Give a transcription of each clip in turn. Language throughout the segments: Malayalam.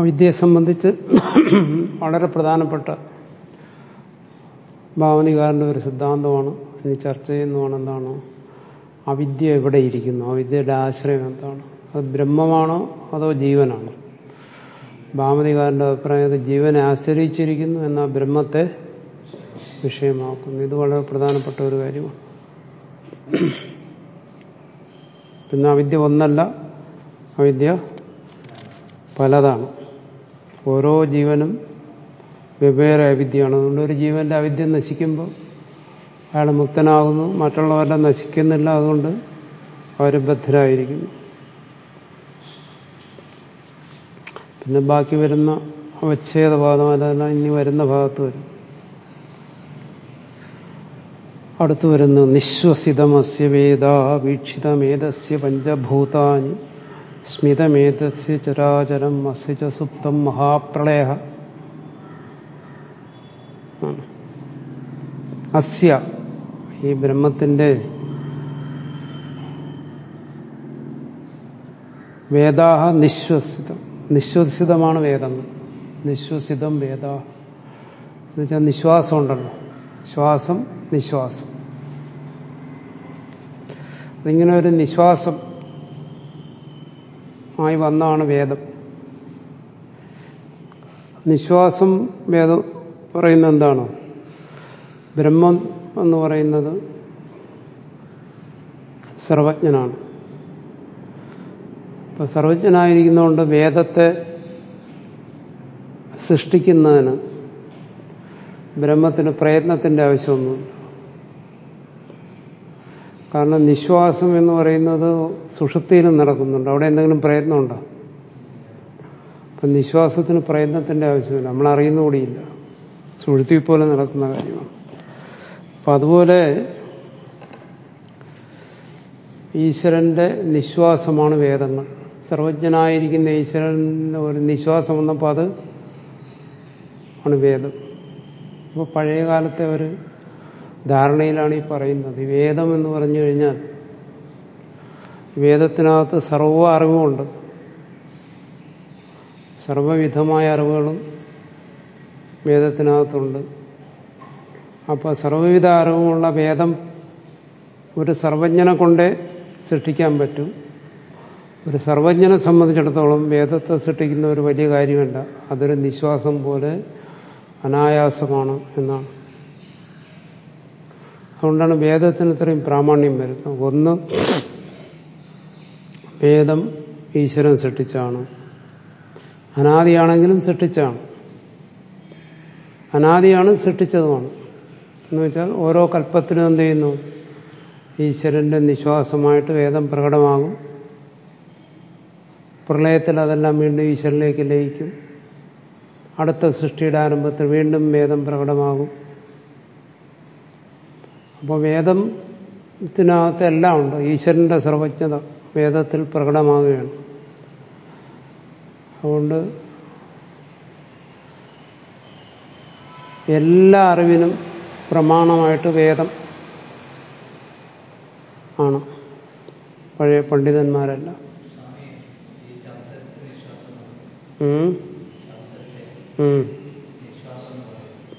അവിദ്യയെ സംബന്ധിച്ച് വളരെ പ്രധാനപ്പെട്ട ഭാവനികാരന്റെ ഒരു സിദ്ധാന്തമാണ്. ഇനി ചർച്ച ചെയ്യുന്നതാണ് എന്താണ്? അവിദ്യ എവിടെ ഇരിക്കുന്നു? അവിദ്യയുടെ ആശ്രയം എന്താണ്? അത് ബ്രഹ്മമാണോ അതോ ജീവനാണോ? ഭാമതികാരന്റെ അഭിപ്രായം അത് ജീവനെ ആശ്രയിച്ചിരിക്കുന്നു എന്ന ബ്രഹ്മത്തെ വിഷയമാക്കുന്നു. ഇത് വളരെ പ്രധാനപ്പെട്ട ഒരു കാര്യമാണ്. പിന്നെ അവിദ്യ ഒന്നല്ല അവിദ്യ പലതാണ്. ഓരോ ജീവനും വെവ്വേറെ അവിദ്യയാണ് അതുകൊണ്ട് ഒരു ജീവന്റെ അവിദ്യ നശിക്കുമ്പോൾ അയാൾ മുക്തനാകുന്നു. മറ്റുള്ളവരുടെ നശിക്കുന്നില്ല. അതുകൊണ്ട് അവർ ബദ്ധരായിരിക്കുന്നു. പിന്നെ ബാക്കി വരുന്ന അവച്ഛേദ ഭാഗം അതെല്ലാം ഇനി വരുന്ന ഭാഗത്ത് വരും. അടുത്തു വരുന്നു നിശ്വസിതമസ്യ വേദ വീക്ഷിതമേതസ്യ പഞ്ചഭൂതാനി. സ്മിതമേതസ്യ ചരാചരം അസ്യ സുപ്തം മഹാപ്രളയ അസ്യ ഈ ബ്രഹ്മത്തിന്റെ വേദാഹ നിശ്വസിതം. നിശ്വസിതമാണ് വേദങ്ങൾ നിശ്വസിതം വേദാ എന്നുവെച്ചാൽ നിശ്വാസം ഉണ്ടല്ലോ ശ്വാസം നിശ്വാസം. അതിങ്ങനെ ഒരു നിശ്വാസം ആയി വന്നാണ് വേദം. നിശ്വാസം വേദം പറയുന്ന എന്താണ്? ബ്രഹ്മം എന്ന് പറയുന്നത് സർവജ്ഞനാണ്. ഇപ്പൊ സർവജ്ഞനായിരിക്കുന്നതുകൊണ്ട് വേദത്തെ സൃഷ്ടിക്കുന്നതിന് ബ്രഹ്മത്തിന് പ്രയത്നത്തിന്റെ ആവശ്യമൊന്നുമില്ല. കാരണം നിശ്വാസം എന്ന് പറയുന്നത് സുഷുപ്തിയിലും നടക്കുന്നുണ്ട്. അവിടെ എന്തെങ്കിലും പ്രയത്നമുണ്ടോ? അപ്പം നിശ്വാസത്തിന് പ്രയത്നത്തിന്റെ ആവശ്യമില്ല. നമ്മൾ അറിയുന്ന കൂടിയില്ല. സുഴുത്തി പോലെ നടക്കുന്ന കാര്യമാണ്. അപ്പം അതുപോലെ ഈശ്വരന്റെ നിശ്വാസമാണ് വേദങ്ങൾ. സർവജ്ഞനായിരിക്കുന്ന ഈശ്വരൻ ഒരു നിശ്വാസം വന്നപ്പോൾ അത് ആണ് വേദം. അപ്പോൾ പഴയ കാലത്തെ ഒരു ധാരണയിലാണ് ഈ പറയുന്നത്. വേദം എന്ന് പറഞ്ഞു കഴിഞ്ഞാൽ വേദത്തിനകത്ത് സർവ അറിവുമുണ്ട്. സർവവിധമായ അറിവുകളും വേദത്തിനകത്തുണ്ട്. അപ്പോൾ സർവവിധ അറിവുമുള്ള വേദം ഒരു സർവജ്ഞനെ കൊണ്ടേ സൃഷ്ടിക്കാൻ പറ്റും. ഒരു സർവജ്ഞനെ സംബന്ധിച്ചിടത്തോളം വേദത്തെ സൃഷ്ടിക്കുന്ന ഒരു വലിയ കാര്യമല്ല. അതൊരു നിശ്വാസം പോലെ അനായാസമാണ് എന്നാണ്. അതുകൊണ്ടാണ് വേദത്തിന് ഇത്രയും പ്രാമാണ്യം വരുന്നത്. ഒന്ന് വേദം ഈശ്വരൻ സൃഷ്ടിച്ചാണ്. അനാദിയാണെങ്കിലും സൃഷ്ടിച്ചാണ്. അനാദിയാണ് സൃഷ്ടിച്ചതുമാണ്. എന്ന് വെച്ചാൽ ഓരോ കൽപ്പത്തിനും എന്ത് ചെയ്യുന്നു? ഈശ്വരന്റെ നിശ്വാസമായിട്ട് വേദം പ്രകടമാകും. പ്രളയത്തിൽ അതെല്ലാം വീണ്ടും ഈശ്വരനിലേക്ക് ലയിക്കും. അടുത്ത സൃഷ്ടിയുടെ ആരംഭത്തിൽ വീണ്ടും വേദം പ്രകടമാകും. അപ്പോൾ വേദത്തിനകത്ത് എല്ലാം ഉണ്ട്. ഈശ്വരന്റെ സർവജ്ഞത വേദത്തിൽ പ്രകടമാകുകയാണ്. അതുകൊണ്ട് എല്ലാ അറിവിനും പ്രമാണമായിട്ട് വേദം ആണ്. പഴയ പണ്ഡിതന്മാരെല്ലാം.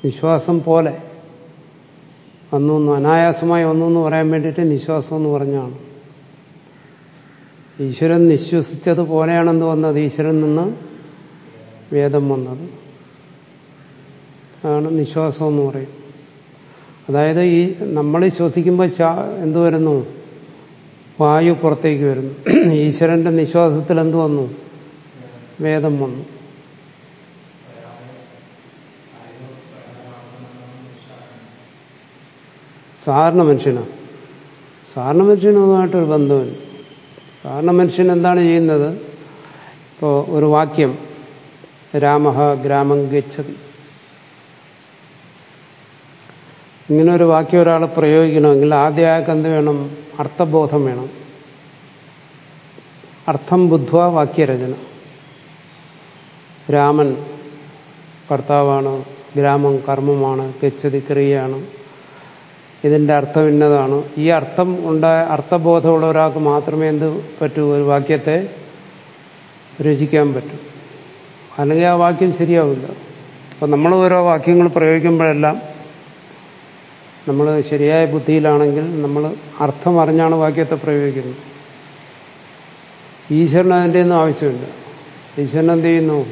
വിശ്വാസം പോലെ. ഒന്നൊന്നും അനായാസമായി ഒന്നെന്ന് പറയാൻ വേണ്ടിയിട്ട് നിശ്വാസം എന്ന് പറഞ്ഞാണ്. ഈശ്വരൻ നിശ്വസിച്ചത് പോലെയാണെന്ന് വന്നത് ഈശ്വരൻ നിന്ന് വേദം വന്നത്. അതാണ് നിശ്വാസം എന്ന് പറയും. അതായത് ഈ നമ്മൾ ശ്വസിക്കുമ്പോൾ എന്തു വരുന്നു? വായു പുറത്തേക്ക് വരുന്നു. ഈശ്വരന്റെ നിശ്വാസത്തിൽ എന്തു വന്നു? വേദം വന്നു. സാധാരണ മനുഷ്യനാണ് സാധാരണ മനുഷ്യനുമായിട്ടൊരു ബന്ധമില്ല. സാധാരണ മനുഷ്യൻ എന്താണ് ചെയ്യുന്നത്? ഇപ്പോൾ ഒരു വാക്യം. രാമ ഗ്രാമം ഗച്ഛതി. ഇങ്ങനെ ഒരു വാക്യം ഒരാൾ പ്രയോഗിക്കണമെങ്കിൽ ആദ്യ അയാൾക്ക് എന്ത് വേണം? അർത്ഥബോധം വേണം. അർത്ഥം ബുദ്ധ്വ വാക്യരചന. രാമൻ കർത്താവാണ് ഗ്രാമം കർമ്മമാണ് ഗച്ഛതി ക്രിയയാണ്. ഇതിന്റെ അർത്ഥം ഇന്നതാണ്. ഈ അർത്ഥം ഉണ്ടായ അർത്ഥബോധമുള്ള ഒരാൾക്ക് മാത്രമേ എന്ത് പറ്റൂ? ഒരു വാക്യത്തെ രചിക്കാൻ പറ്റൂ. അല്ലെങ്കിൽ ആ വാക്യം ശരിയാവില്ല. അപ്പം നമ്മൾ ഓരോ വാക്യങ്ങൾ പ്രയോഗിക്കുമ്പോഴെല്ലാം നമ്മൾ ശരിയായ ബുദ്ധിയിലാണെങ്കിൽ നമ്മൾ അർത്ഥം അറിഞ്ഞാണ് വാക്യത്തെ പ്രയോഗിക്കുന്നത്. ഈശ്വരന് അതിന്റെ ഒന്നും ആവശ്യമില്ല. ഈശ്വരൻ എന്ത് ചെയ്യുന്നു?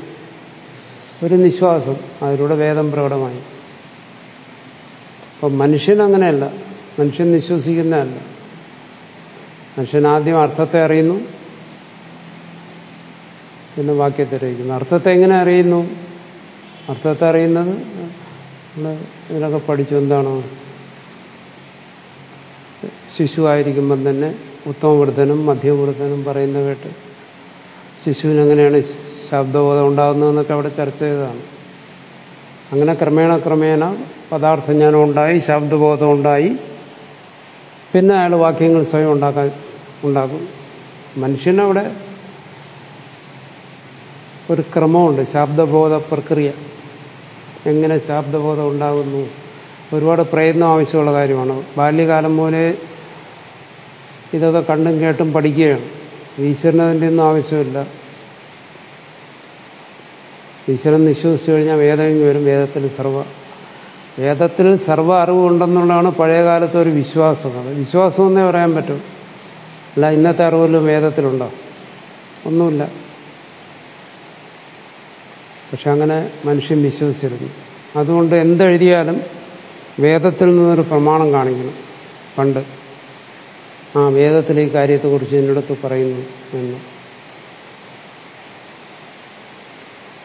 ഒരു നിശ്വാസം. അതിലൂടെ വേദം പ്രകടമായി. അപ്പം മനുഷ്യൻ അങ്ങനെയല്ല. മനുഷ്യൻ നിശ്വസിക്കുന്നതല്ല. മനുഷ്യൻ ആദ്യം അർത്ഥത്തെ അറിയുന്നു. പിന്നെ വാക്യത്തെ അറിയിക്കുന്നു. അർത്ഥത്തെ എങ്ങനെ അറിയുന്നു? അർത്ഥത്തെ അറിയുന്നത് ഇതിനൊക്കെ പഠിച്ചു എന്താണ്? ശിശുവായിരിക്കുമ്പം തന്നെ ഉത്തമവൃദ്ധനും മധ്യവൃദ്ധനും പറയുന്ന കേട്ട് ശിശുവിന് എങ്ങനെയാണ് ശബ്ദബോധം ഉണ്ടാകുന്നതെന്നൊക്കെ അവിടെ ചർച്ച ചെയ്തതാണ്. അങ്ങനെ ക്രമേണ ക്രമേണ പദാർത്ഥജ്ഞാനം ഉണ്ടായി ശബ്ദബോധം ഉണ്ടായി. പിന്നെ അയാൾ വാക്യങ്ങൾ സ്വയം ഉണ്ടാക്കാൻ ഉണ്ടാക്കും. മനുഷ്യനവിടെ ഒരു ക്രമമുണ്ട് ശബ്ദബോധ പ്രക്രിയ. എങ്ങനെ ശബ്ദബോധം ഉണ്ടാകുന്നു? ഒരുപാട് പ്രയത്നം ആവശ്യമുള്ള കാര്യമാണ്. ബാല്യകാലം പോലെ ഇതൊക്കെ കണ്ടും കേട്ടും പഠിക്കുകയാണ്. ഈശ്വരന് അതിന്റെ ഒന്നും ആവശ്യമില്ല. ഈശ്വരൻ നിശ്വസിച്ചു കഴിഞ്ഞാൽ വേദമെങ്കിൽ വരും വേദത്തിൽ സർവ വേദത്തിൽ സർവ അറിവുണ്ടെന്നുള്ളതാണ് പഴയ കാലത്തെ ഒരു വിശ്വാസം. അത് വിശ്വാസം എന്നേ പറയാൻ പറ്റും. അല്ല ഇന്നത്തെ അറിവല്ലോ വേദത്തിലുണ്ടോ? ഒന്നുമില്ല. പക്ഷെ അങ്ങനെ മനുഷ്യൻ വിശ്വസിച്ചിരുന്നു. അതുകൊണ്ട് എന്തെഴുതിയാലും വേദത്തിൽ നിന്നൊരു പ്രമാണം കാണിക്കണം. പണ്ട്. ആ വേദത്തിൽ ഈ കാര്യത്തെക്കുറിച്ച് എന്നിടത്ത് പറയുന്നു എന്ന്.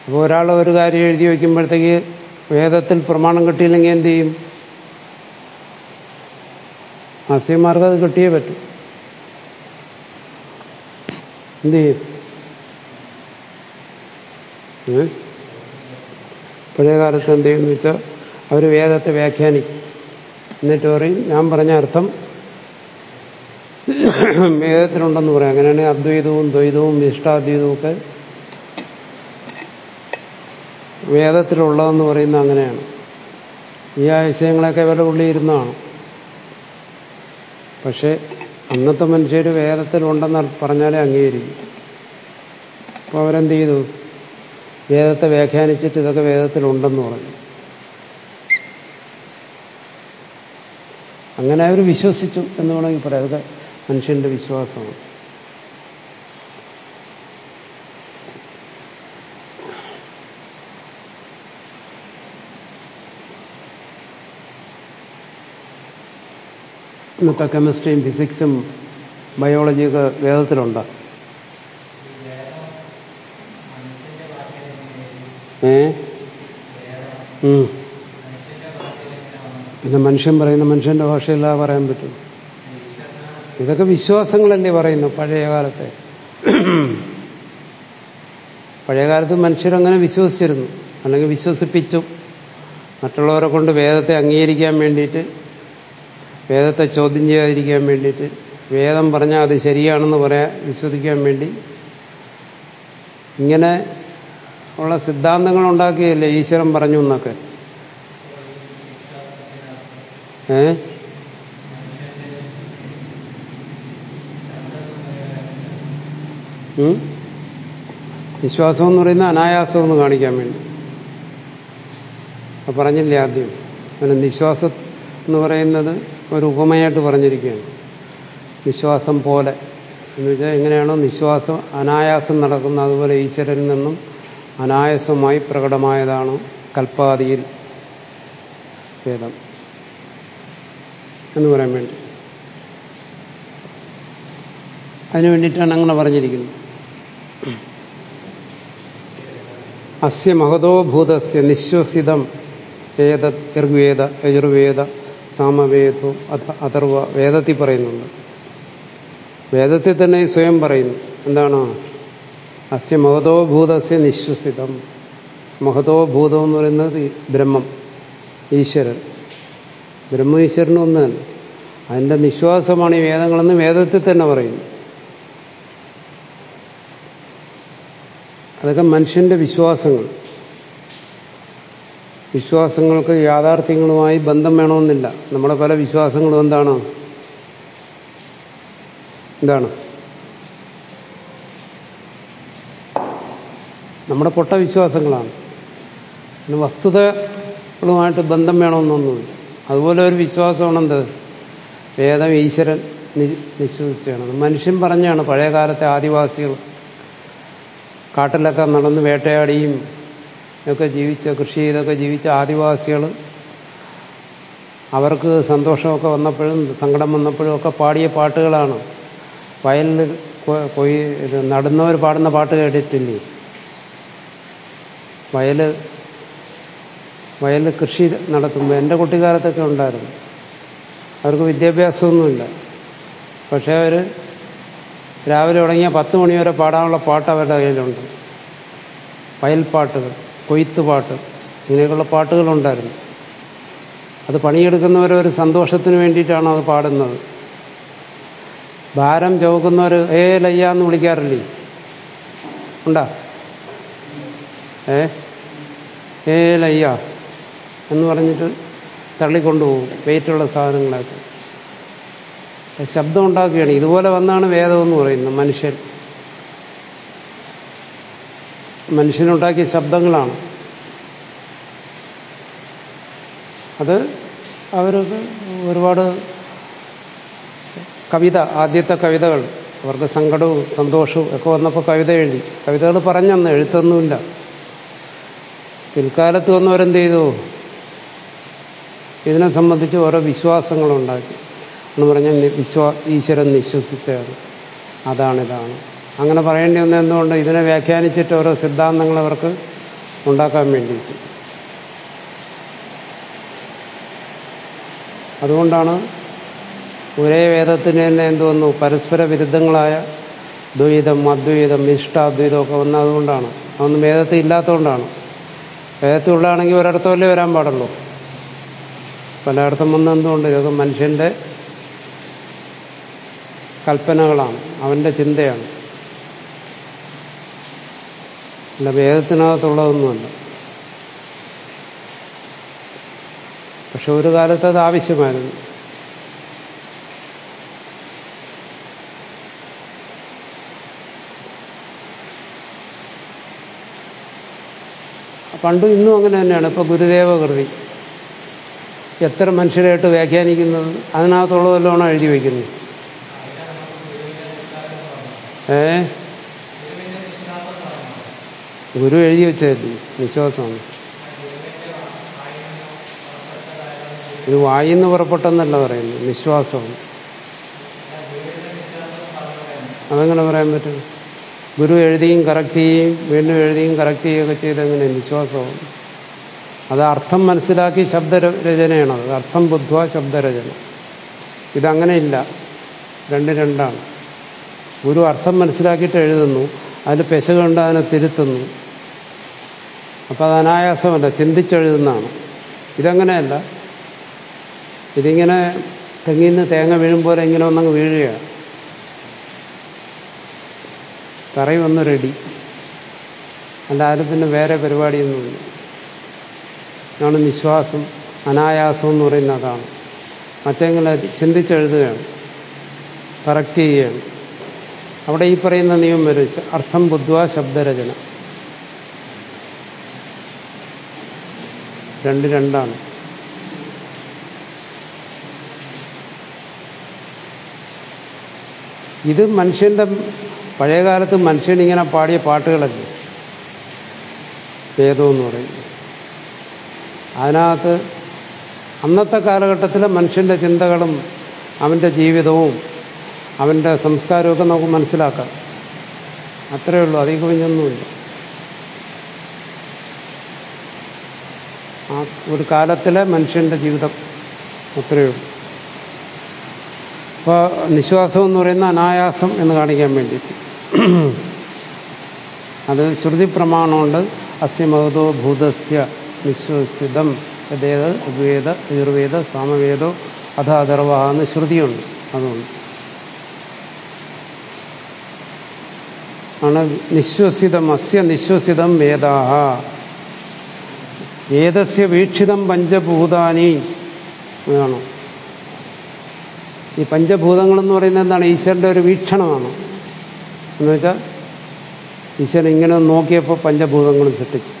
അപ്പോൾ ഒരാൾ ഒരു കാര്യം എഴുതി വയ്ക്കുമ്പോഴത്തേക്ക് വേദത്തിൽ പ്രമാണം കിട്ടിയില്ലെങ്കിൽ എന്ത് ചെയ്യും? ആശയമാർക്ക് അത് കിട്ടിയേ പറ്റും. എന്ത് ചെയ്യും? പഴയ കാലത്ത് എന്ത് ചെയ്യുമെന്ന് വെച്ചാൽ അവർ വേദത്തെ വ്യാഖ്യാനിക്കും. എന്നിട്ട് പറയും ഞാൻ പറഞ്ഞ അർത്ഥം വേദത്തിലുണ്ടെന്ന് പറയാം. അങ്ങനെയാണെങ്കിൽ അദ്വൈതവും ദ്വൈതവും ഇഷ്ടാദ്വൈതവും ഒക്കെ വേദത്തിലുള്ളതെന്ന് പറയുന്നത് അങ്ങനെയാണ്. ഈ ആശയങ്ങളൊക്കെ ഇവരുടെ ഉള്ളിൽ ഇരുന്നാണ്. പക്ഷേ അന്നത്തെ മനുഷ്യർ വേദത്തിലുണ്ടെന്ന് പറഞ്ഞാലേ അംഗീകരിക്കും. അപ്പോൾ അവരെന്ത് ചെയ്തു? വേദത്തെ വ്യാഖ്യാനിച്ചിട്ട് ഇതൊക്കെ വേദത്തിലുണ്ടെന്ന് പറഞ്ഞു. അങ്ങനെ അവർ വിശ്വസിച്ചു എന്ന് വേണമെങ്കിൽ പറയാം. അതൊക്കെ മനുഷ്യന്റെ വിശ്വാസമാണ്. ഇന്നത്തെ കെമിസ്ട്രിയും ഫിസിക്സും ബയോളജിയൊക്കെ വേദത്തിലുണ്ട്. ഏ. പിന്നെ മനുഷ്യൻ പറയുന്ന മനുഷ്യന്റെ ഭാഷയില്ലാതെ പറയാൻ പറ്റും. ഇതൊക്കെ വിശ്വാസങ്ങളല്ലേ പറയുന്നു പഴയ കാലത്തെ. പഴയ കാലത്ത് മനുഷ്യരങ്ങനെ വിശ്വസിച്ചിരുന്നു. അല്ലെങ്കിൽ വിശ്വസിപ്പിച്ചു. മറ്റുള്ളവരെ കൊണ്ട് വേദത്തെ അംഗീകരിക്കാൻ വേണ്ടിയിട്ട് വേദത്തെ ചോദ്യം ചെയ്യാതിരിക്കാൻ വേണ്ടിയിട്ട് വേദം പറഞ്ഞാൽ അത് ശരിയാണെന്ന് പറയാൻ വിശ്വസിക്കാൻ വേണ്ടി. ഇങ്ങനെ ഉള്ള സിദ്ധാന്തങ്ങൾ ഉണ്ടാക്കിയല്ലേ ഈശ്വരൻ പറഞ്ഞു എന്നൊക്കെ? ഏ? വിശ്വാസം എന്ന് പറയുന്ന അനായാസം എന്ന് കാണിക്കാൻ വേണ്ടി. പറഞ്ഞില്ലേ ആദ്യം. അങ്ങനെ നിശ്വാസം എന്ന് പറയുന്നത് ഒരു ഉപമയായിട്ട് പറഞ്ഞിരിക്കുകയാണ്. വിശ്വാസം പോലെ. എന്ന് വെച്ചാൽ എങ്ങനെയാണോ നിശ്വാസം അനായാസം നടക്കുന്ന അതുപോലെ ഈശ്വരനിൽ നിന്നും അനായാസമായി പ്രകടമായതാണ് കൽപ്പാതിയിൽ വേദം എന്ന് പറയാൻ വേണ്ടി. അതിനു വേണ്ടിയിട്ടാണ് അങ്ങനെ പറഞ്ഞിരിക്കുന്നത്. അസ്യ മഹതോഭൂതസ്യ നിശ്വസിതം വേദ ഋഗ്വേദ യജുർവേദ സാമവേദോ അഥ അഥർവ വേദത്തിൽ പറയുന്നുണ്ട്. വേദത്തിൽ തന്നെ സ്വയം പറയുന്നു. എന്താണ്? അസ്യ മഹതോ ഭൂതസ്യ നിശ്വസിതം. മഹതോ ഭൂതം എന്ന് പറയുന്നത് ബ്രഹ്മം ഈശ്വരൻ. ബ്രഹ്മ ഈശ്വരനും ഒന്ന് തന്നെ അതിന്റെ നിശ്വാസമാണ് ഈ വേദങ്ങളെന്ന് വേദത്തിൽ തന്നെ പറയുന്നു. അതൊക്കെ മനുഷ്യന്റെ വിശ്വാസങ്ങൾ. വിശ്വാസങ്ങൾക്ക് യാഥാർത്ഥ്യങ്ങളുമായി ബന്ധം വേണമെന്നില്ല. നമ്മുടെ പല വിശ്വാസങ്ങളും എന്താണ്? എന്താണ്? നമ്മുടെ പൊട്ട വിശ്വാസങ്ങളാണ്. പിന്നെ വസ്തുതകളുമായിട്ട് ബന്ധം വേണമെന്നൊന്നുമില്ല. അതുപോലെ ഒരു വിശ്വാസമാണെന്ത്? വേദം ഈശ്വരൻ നിശ്വസിച്ചാണ്. മനുഷ്യൻ പറഞ്ഞാണ് പഴയകാലത്തെ ആദിവാസികൾ കാട്ടിലൊക്കെ നടന്ന് വേട്ടയാടിയും ഒക്കെ ജീവിച്ച കൃഷി ചെയ്തൊക്കെ ജീവിച്ച ആദിവാസികൾ അവർക്ക് സന്തോഷമൊക്കെ വന്നപ്പോഴും സങ്കടം വന്നപ്പോഴും ഒക്കെ പാടിയ പാട്ടുകളാണ്. വയലിൽ പോയി നടുന്നവർ പാടുന്ന പാട്ട് കേട്ടിട്ടില്ലേ? വയൽ വയലിൽ കൃഷി നടത്തുമ്പോൾ എന്റെ കുട്ടിക്കാലത്തൊക്കെ ഉണ്ടായിരുന്നു. അവർക്ക് വിദ്യാഭ്യാസമൊന്നുമില്ല. പക്ഷേ അവർ രാവിലെ തുടങ്ങിയ പത്ത് മണിവരെ പാടാനുള്ള പാട്ട് അവരുടെ കയ്യിലുണ്ട്. വയൽപ്പാട്ടുകൾ കൊയ്ത്ത് പാട്ട് ഇങ്ങനെയൊക്കെയുള്ള പാട്ടുകളുണ്ടായിരുന്നു. അത് പണിയെടുക്കുന്നവർ ഒരു സന്തോഷത്തിന് വേണ്ടിയിട്ടാണ് അത് പാടുന്നത്. ഭാരം ചുവക്കുന്നവർ ഏ ലയ്യ എന്ന് വിളിക്കാറില്ലേ? ഉണ്ടാ? ഏ? ലയ്യ എന്ന് പറഞ്ഞിട്ട് തള്ളിക്കൊണ്ടുപോകും വെയിറ്റുള്ള സാധനങ്ങളൊക്കെ. ശബ്ദം ഉണ്ടാക്കുകയാണ്. ഇതുപോലെ വന്നാണ് വേദം എന്ന് പറയുന്നത് മനുഷ്യൻ. മനുഷ്യനുണ്ടാക്കിയ ശബ്ദങ്ങളാണ്. അത് അവർക്ക് ഒരുപാട് കവിത ആദ്യത്തെ കവിതകൾ അവർക്ക് സങ്കടവും സന്തോഷവും ഒക്കെ വന്നപ്പോൾ കവിത എഴുതി. കവിതകൾ പറഞ്ഞന്ന് എഴുത്തൊന്നുമില്ല. പിൽക്കാലത്ത് വന്നവരെന്ത് ചെയ്തു? ഇതിനെ സംബന്ധിച്ച് ഓരോ വിശ്വാസങ്ങളുണ്ടാക്കി. എന്ന് പറഞ്ഞാൽ വിശ്വാ ഈശ്വരൻ വിശ്വസിച്ചത് അതാണിതാണ്. അങ്ങനെ പറയേണ്ടി വന്ന എന്തുകൊണ്ട് ഇതിനെ വ്യാഖ്യാനിച്ചിട്ട് ഓരോ സിദ്ധാന്തങ്ങൾ അവർക്ക് ഉണ്ടാക്കാൻ വേണ്ടിയിട്ട്. അതുകൊണ്ടാണ് ഒരേ വേദത്തിന് തന്നെ എന്തുവന്നു പരസ്പര വിരുദ്ധങ്ങളായ ദ്വൈതം അദ്വൈതം ഇഷ്ടാദ്വൈതം ഒക്കെ വന്നതുകൊണ്ടാണ് അതൊന്നും വേദത്തിൽ ഇല്ലാത്തതുകൊണ്ടാണ്. വേദത്തിലുള്ളതാണെങ്കിൽ ഒരിടത്തല്ലേ വരാൻ പാടുള്ളൂ? പലയിടത്തും വന്ന എന്തുകൊണ്ട്? ഇതൊക്കെ മനുഷ്യന്റെ കൽപ്പനകളാണ് അവന്റെ ചിന്തയാണ്. അല്ല വേദത്തിനകത്തുള്ളതൊന്നുമല്ല. പക്ഷെ ഒരു കാലത്ത് അത് ആവശ്യമായിരുന്നു. പണ്ടും ഇന്നും അങ്ങനെ തന്നെയാണ്. ഇപ്പൊ ഗുരുദേവ കൃതി എത്ര മനുഷ്യരായിട്ട് വ്യാഖ്യാനിക്കുന്നത്? അതിനകത്തുള്ളതെല്ലാമാണ് എഴുതി വയ്ക്കുന്നത് ഏ? ഗുരു എഴുതി വെച്ചതല്ലേ? വിശ്വാസമാണ്. ഇത് വായിന്ന് പുറപ്പെട്ടെന്നല്ല പറയുന്നത്. വിശ്വാസമാണ്. അതെങ്ങനെ പറയാൻ പറ്റും? ഗുരു എഴുതിയും കറക്റ്റ് ചെയ്യുകയും വീണ്ടും എഴുതിയും കറക്റ്റ് ചെയ്യുകയൊക്കെ ചെയ്തെങ്ങനെ വിശ്വാസമാണ്. അത് അർത്ഥം മനസ്സിലാക്കി ശബ്ദരചനയാണത് അർത്ഥം ബുദ്ധ്വ ശബ്ദരചന. ഇതങ്ങനെയില്ല. രണ്ട് രണ്ടാണ്. ഗുരു അർത്ഥം മനസ്സിലാക്കിയിട്ട് എഴുതുന്നു. അതിൽ പെശകുണ്ട് അതിനെ തിരുത്തുന്നു. അപ്പം അത് അനായാസമല്ല ചിന്തിച്ചെഴുതുന്നതാണ്. ഇതങ്ങനെയല്ല. ഇതിങ്ങനെ തെങ്ങിൽ നിന്ന് തേങ്ങ വീഴുമ്പോൾ ഇങ്ങനെ ഒന്നങ്ങ് വീഴുകയാണ് തറയിൽ വന്ന് റെഡി അല്ലാതെ പിന്നെ വേറെ പരിപാടിയൊന്നുമില്ല. ആണ് നിശ്വാസം അനായാസം എന്ന് പറയുന്ന അതാണ്. മറ്റെങ്ങനെ ചിന്തിച്ചെഴുതുകയാണ് കറക്റ്റ് ചെയ്യുകയാണ്. അവിടെ ഈ പറയുന്ന നിയമം വരും അർത്ഥം ബുദ്ധ്വ ശബ്ദരചന. രണ്ട് രണ്ടാണ്. ഇത് മനുഷ്യന്റെ പഴയകാലത്ത് മനുഷ്യൻ ഇങ്ങനെ പാടിയ പാട്ടുകളല്ലേ? വേദം എന്ന് പറയും. അതിനകത്ത് അന്നത്തെ കാലഘട്ടത്തിലെ മനുഷ്യന്റെ ചിന്തകളും അവന്റെ ജീവിതവും അവന്റെ സംസ്കാരമൊക്കെ നമുക്ക് മനസ്സിലാക്കാം. അത്രയേ ഉള്ളൂ. അധികം കുഞ്ഞൊന്നുമില്ല. ആ ഒരു കാലത്തിലെ മനുഷ്യന്റെ ജീവിതം അത്രയേ ഉള്ളൂ. അപ്പോൾ നിശ്വാസം എന്ന് പറയുന്ന അനായാസം എന്ന് കാണിക്കാൻ വേണ്ടിയിട്ട്. അത് ശ്രുതി പ്രമാണമുണ്ട് അസ്യ മഹതോ ഭൂതസ്യ നിശ്വസിതം യഥേത് ഋഗ്വേദ യജുർവേദ സാമവേദോ അഥ അഥർവ എന്ന് ശ്രുതിയുണ്ട്. അതുകൊണ്ട്. ആണ് നിശ്വസിതം അസ്യ നിശ്വസിതം വേദാഹ. വേദസ്യ വീക്ഷിതം പഞ്ചഭൂതാനി എന്നാണ്. ഈ പഞ്ചഭൂതങ്ങൾ എന്ന് പറയുന്നത് എന്താണ്? ഈശ്വരന്റെ ഒരു വീക്ഷണമാണ്. എന്ന് വെച്ചാൽ ഈശ്വരൻ ഇങ്ങനെ നോക്കിയപ്പോൾ പഞ്ചഭൂതങ്ങളും സൃഷ്ടിച്ചു.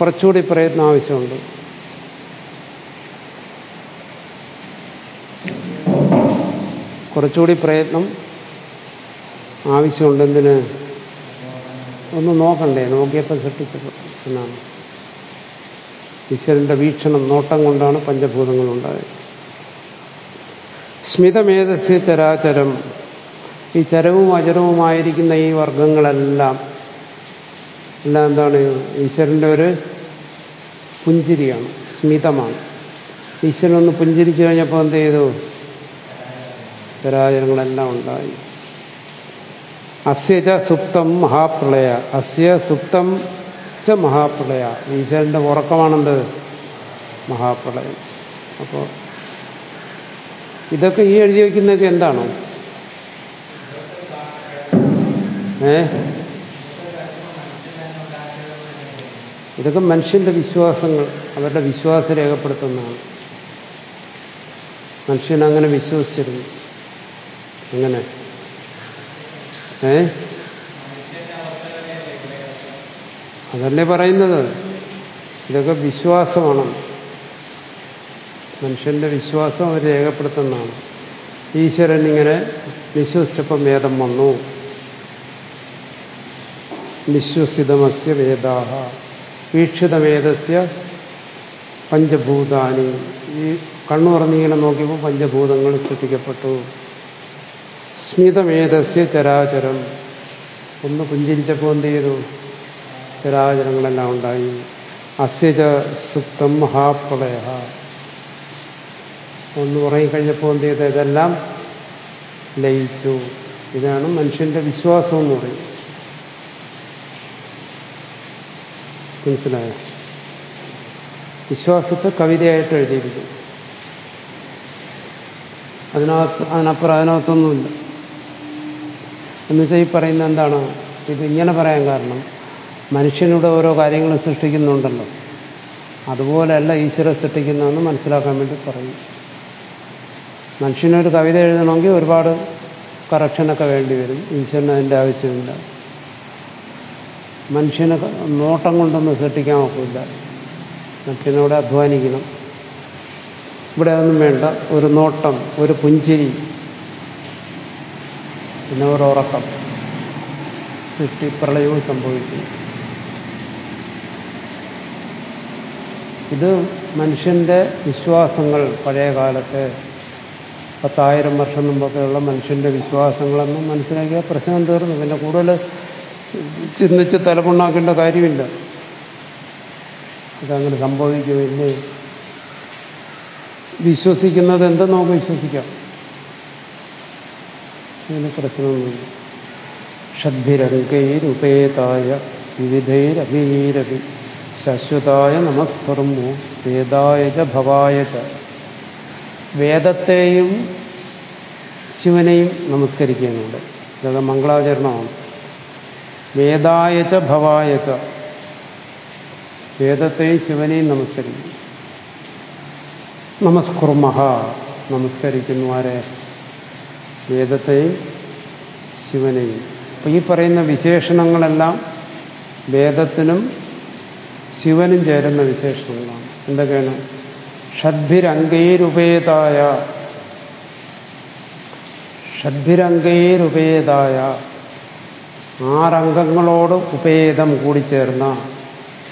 കുറച്ചുകൂടി പ്രയത്നം ആവശ്യമുണ്ട്. കുറച്ചുകൂടി പ്രയത്നം ആവശ്യമുണ്ട് എന്തിന്? ഒന്ന് നോക്കണ്ടേ? നോക്കിയപ്പോൾ സൃഷ്ടിച്ചപ്പോൾ എന്നാണ്. ഈശ്വരന്റെ വീക്ഷണം നോട്ടം കൊണ്ടാണ് പഞ്ചഭൂതങ്ങളുണ്ടായത്. സ്മിതമേധസ്യ ചരാചരം. ഈ ചരവും അചരവുമായിരിക്കുന്ന ഈ വർഗങ്ങളെല്ലാം എല്ലാം എന്താണ്? ഈശ്വരന്റെ ഒരു പുഞ്ചിരിയാണ് സ്മിതമാണ്. ഈശ്വരൻ ഒന്ന് പുഞ്ചിരിച്ചു കഴിഞ്ഞപ്പോൾ എന്ത് ചെയ്തു? ചരാചരങ്ങളെല്ലാം ഉണ്ടായി. അസ്യച സുപ്തം മഹാപ്രളയ അസ്യ സുപ്തം ച മഹാപ്രളയ. ഈശ്വരന്റെ ഉറക്കമാണെന്ത് മഹാപ്രളയം. അപ്പോൾ ഇതൊക്കെ ഈ എഴുതി വയ്ക്കുന്നതൊക്കെ എന്താണോ? ഏ? ഇതൊക്കെ മനുഷ്യന്റെ വിശ്വാസങ്ങൾ അവരുടെ വിശ്വാസം രേഖപ്പെടുത്തുന്നതാണ്. മനുഷ്യൻ അങ്ങനെ വിശ്വസിച്ചിരുന്നു. അങ്ങനെ. ഏ? അതല്ലേ പറയുന്നത്? ഇതൊക്കെ വിശ്വാസമാണ്. മനുഷ്യന്റെ വിശ്വാസം അവർ രേഖപ്പെടുത്തുന്നതാണ്. ഈശ്വരൻ ഇങ്ങനെ വിശ്വസിച്ചപ്പം വേദം വന്നു. നിശ്വസിതമസ്യ വേദാഹ. വീക്ഷിതവേദസ്യ പഞ്ചഭൂതാനി. ഈ കണ്ണു പറഞ്ഞിങ്ങനെ നോക്കിയപ്പോൾ പഞ്ചഭൂതങ്ങൾ സൃഷ്ടിക്കപ്പെട്ടു. സ്മിതമേധസ്യ ചരാചരം. ഒന്ന് പുഞ്ചിരിച്ചപ്പോൾ എന്ത് ചെയ്തു ചരാചരങ്ങളെല്ലാം ഉണ്ടായി. അസ്യജ സുപ്തം മഹാപ്രളയ. ഒന്ന് ഉറങ്ങിക്കഴിഞ്ഞപ്പോൾ എന്ത് ചെയ്ത് ഇതെല്ലാം ലയിച്ചു. ഇതാണ് മനുഷ്യന്റെ വിശ്വാസം എന്ന് പറയും. മനസ്സിലായോ? വിശ്വാസത്തെ കവിതയായിട്ട് എഴുതിയിരിക്കും അതിനകത്ത് അതിനപ്പുറം അതിനകത്തൊന്നുമില്ല. എന്നുവെച്ചാൽ ഈ പറയുന്ന എന്താണ്? ഇത് ഇങ്ങനെ പറയാൻ കാരണം മനുഷ്യനിവിടെ ഓരോ കാര്യങ്ങൾ സൃഷ്ടിക്കുന്നുണ്ടല്ലോ. അതുപോലെയല്ല ഈശ്വര സൃഷ്ടിക്കുന്നതെന്ന് മനസ്സിലാക്കാൻ വേണ്ടി പറയും. മനുഷ്യനൊരു കവിത എഴുതണമെങ്കിൽ ഒരുപാട് കറക്ഷനൊക്കെ വേണ്ടി വരും. ഈശ്വരന് അതിന്റെ ആവശ്യമില്ല. മനുഷ്യന് നോട്ടം കൊണ്ടൊന്നും സൃഷ്ടിക്കാൻ ഒക്കില്ല. മനുഷ്യനോട് അധ്വാനിക്കണം. ഇവിടെ ഒന്നും വേണ്ട. ഒരു നോട്ടം ഒരു പുഞ്ചിരി പിന്നെ ഒരു ഉറക്കം. സൃഷ്ടി പ്രളയവും സംഭവിക്കുന്നു. ഇത് മനുഷ്യന്റെ വിശ്വാസങ്ങൾ പഴയ കാലത്തെ പത്തായിരം വർഷം മുമ്പൊക്കെയുള്ള മനുഷ്യന്റെ വിശ്വാസങ്ങളൊന്നും മനസ്സിലാക്കിയ പ്രശ്നം തീർന്നു? പിന്നെ കൂടുതൽ ചിന്തിച്ച് തലമുണ്ടാക്കേണ്ട കാര്യമില്ല. ഇതങ്ങനെ സംഭവിക്കുമില്ലേ വിശ്വസിക്കുന്നത് എന്തെന്ന് നമുക്ക് വിശ്വസിക്കാം. ഇതിന് പ്രശ്നമൊന്നുമില്ല. ഷഡ്ഭിരംഗൈരുപേതായ വിവിധൈരഭീരഭി. ശാശ്വതായ നമസ്കർമ്മു വേദായ ഭവായ വേദത്തെയും ശിവനെയും നമസ്കരിക്കുന്നുണ്ട് ഇതൊക്കെ മംഗളാചരണമാണ്. വേദായ ച ഭവായ ച. വേദത്തെയും ശിവനെയും നമസ്കരിക്കും. നമസ്കുർമഹ. നമസ്കരിക്കുന്നു ആരെ? വേദത്തെയും ശിവനെയും. അപ്പൊ ഈ പറയുന്ന വിശേഷണങ്ങളെല്ലാം വേദത്തിനും ശിവനും ചേരുന്ന വിശേഷണങ്ങളാണ്. എന്തൊക്കെയാണ്? ഷഡ്ഭിരംഗൈരുപേതായ. ഷഡ്ഭിരംഗൈരുപേതായ. ആറംഗങ്ങളോട് ഉപേതം കൂടിച്ചേർന്ന.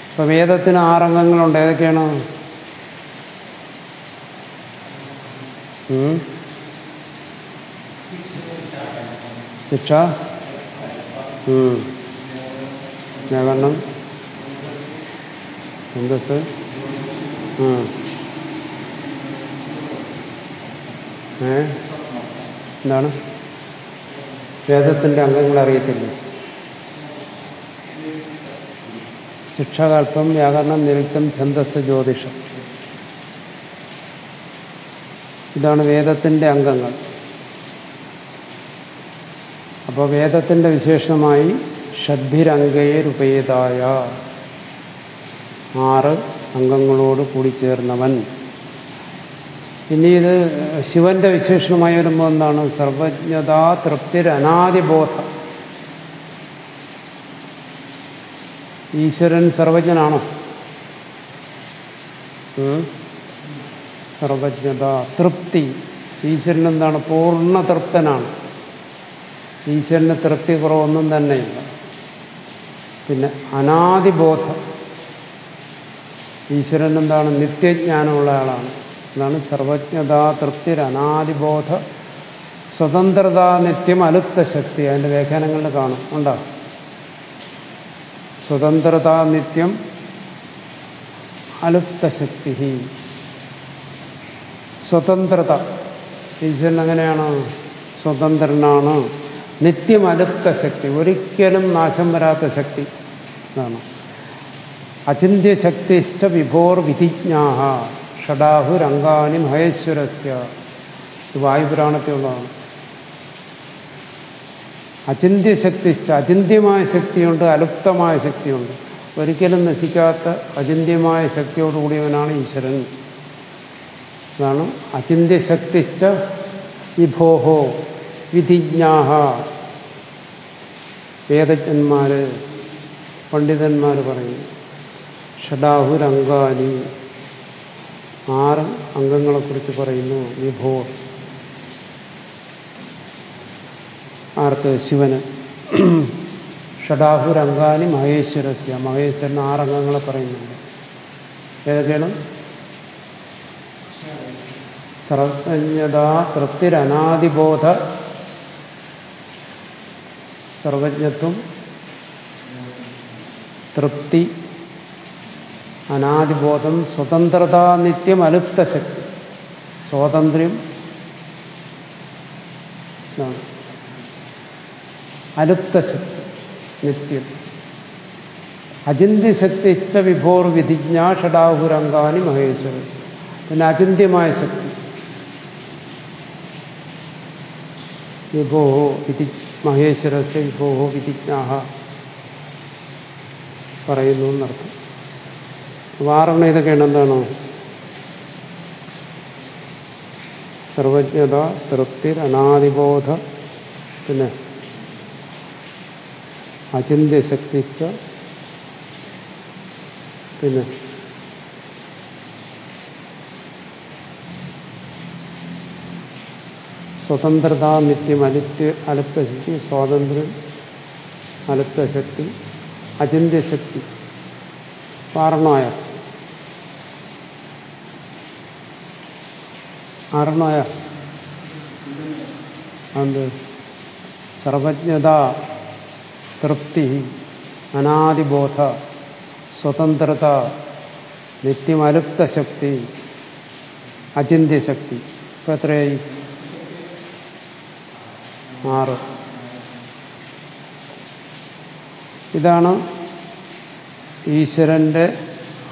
ഇപ്പൊ വേദത്തിന് ആറംഗങ്ങളുണ്ട്. ഏതൊക്കെയാണ്? ശിക്ഷ. വ്യാകരണം എന്തസ്. ഏ? എന്താണ്? വേദത്തിന്റെ അംഗങ്ങൾ അറിയത്തില്ല? ശിക്ഷാകൽപ്പം വ്യാകരണം നിരുക്തം ഛന്ദസ് ജ്യോതിഷം. ഇതാണ് വേദത്തിന്റെ അംഗങ്ങൾ. അപ്പോൾ വേദത്തിന്റെ വിശേഷമായി ഷഡ്ഭിരംഗയരുപേതായ ആറ് അംഗങ്ങളോട് കൂടി ചേർന്നവൻ. ഇനി ഇത് ശിവന്റെ വിശേഷണമായി വരുമ്പോൾ എന്താണ്? സർവജ്ഞതാ തൃപ്തിർ അനാദിബോധം ഈശ്വരൻ സർവജ്ഞനാണോ? സർവജ്ഞത തൃപ്തി. ഈശ്വരൻ എന്താണ്? പൂർണ തൃപ്തനാണ് ഈശ്വരന് തൃപ്തി കുറവൊന്നും തന്നെയില്ല. പിന്നെ അനാദിബോധം. ഈശ്വരൻ എന്താണ് നിത്യജ്ഞാനമുള്ള ആളാണ്. അതാണ് സർവജ്ഞതാ തൃപ്തി അനാദിബോധ സ്വതന്ത്രത നിത്യം അലുപ്ത ശക്തി. അതിന്റെ വ്യാഖ്യാനങ്ങളിൽ കാണും. ഉണ്ടോ സ്വതന്ത്രത നിത്യം അലുപ്ത ശക്തി സ്വതന്ത്രത. ഈശ്വരൻ എങ്ങനെയാണ്? സ്വതന്ത്രനാണ്. നിത്യം അലുപ്ത ശക്തി ഒരിക്കലും നാശം വരാത്ത ശക്തി എന്നാണ്. അചിന്യശക്തിഷ്ട വിഭോർ വിധിജ്ഞാഹ ഷഡാഹുരംഗാനി മഹേശ്വരസ്യ. ഇത് വായുപുരാണത്തിലുള്ളതാണ് അചിന്യശക്തിഷ്ട അചിന്യമായ ശക്തിയുണ്ട് അലുപ്തമായ ശക്തിയുണ്ട്. ഒരിക്കലും നശിക്കാത്ത അചിന്യമായ ശക്തിയോടുകൂടിയവനാണ് ഈശ്വരൻ. അതാണ് അചിന്യശക്തിഷ്ട വിഭോഹോ. വിധിജ്ഞാഹ. വേദജ്ഞന്മാര് പണ്ഡിതന്മാർ പറയുന്നു ഷഡാഹുരംഗാനി. ആറ് അംഗങ്ങളെക്കുറിച്ച് പറയുന്നു വിഭോ. ആർക്ക്? ശിവന്. ഷഡാഹുരംഗാനി മഹേശ്വരസ്യ. മഹേശ്വരൻ ആറംഗങ്ങളെ പറയുന്നുണ്ട്. ഏതൊക്കെയാണ്? സർവജ്ഞത തൃപ്തിരനാദിബോധ സർവജ്ഞത്വം തൃപ്തി അനാദിബോധം സ്വതന്ത്രത നിത്യം അലുപ്ത ശക്തി സ്വാതന്ത്ര്യം. അലുപ്ത ശക്തി നിത്യം. അചിന്യശക്തി ഇഷ്ട വിഭോർ വിധിജ്ഞ ഷടാഹുരംഗാനി മഹേശ്വര. പിന്നെ അചിന്യമായ ശക്തി. വിഭോ വിധി മഹേശ്വരസ്യ വിഭോഹോ വിധിജ്ഞാഹ പറയുന്നു എന്നർത്ഥം. വാറണ ഇതൊക്കെയാണ് എന്താണ്? സർവജ്ഞത തൃപ്തി അനാദിബോധ പിന്നെ അചിന്യശക്തിച്ച പിന്നെ സ്വതന്ത്രത നിത്യം അലിത്യ അലുപ്ത ശക്തി സ്വാതന്ത്ര്യം അലുപ്ത ശക്തി അചിന്യശക്തി ആറെണ്ണമായ ആറെണ്ണമായ എന്ത് സർവജ്ഞത തൃപ്തി അനാദിബോധ സ്വതന്ത്രത നിത്യമലുപ്ത ശക്തി അചിന്യശക്തി ഇപ്പൊ എത്രയായി? ആറ്. ഇതാണ് ഈശ്വരന്റെ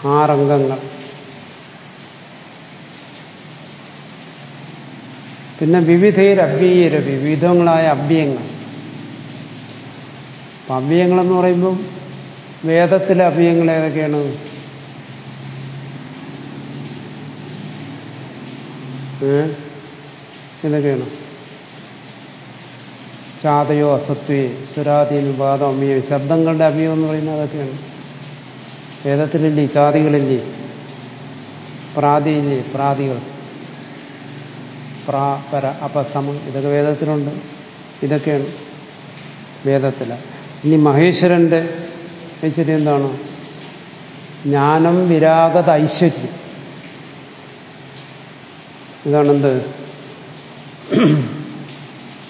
ആറംഗങ്ങൾ. പിന്നെ വിവിധയിൽ അവ്യയര വിവിധങ്ങളായ അവ്യയങ്ങൾ അപ്പൊ അവ്യയങ്ങളെന്ന് പറയുമ്പം വേദത്തിലെ അവ്യയങ്ങൾ ഏതൊക്കെയാണ്? ഏതൊക്കെയാണ്? ചാതയോ അസത്വേ. സ്വരാധീനുപാദം അമ്മിയോ. ശബ്ദങ്ങളുടെ അമ്മിയോ എന്ന് പറയുന്ന അതൊക്കെയാണ്. വേദത്തിലില്ലേ? ചാതികളില്ലേ? പ്രാതിയില്ലേ? പ്രാതികൾ. പ്രാ പര അപസമം ഇതൊക്കെ വേദത്തിലുണ്ട്. ഇതൊക്കെയാണ് വേദത്തില. ഇനി മഹേശ്വരന്റെ ഐശ്വര്യം എന്താണ്? ജ്ഞാനം വിരാഗത ഐശ്വര്യം. ഇതാണെന്ത്?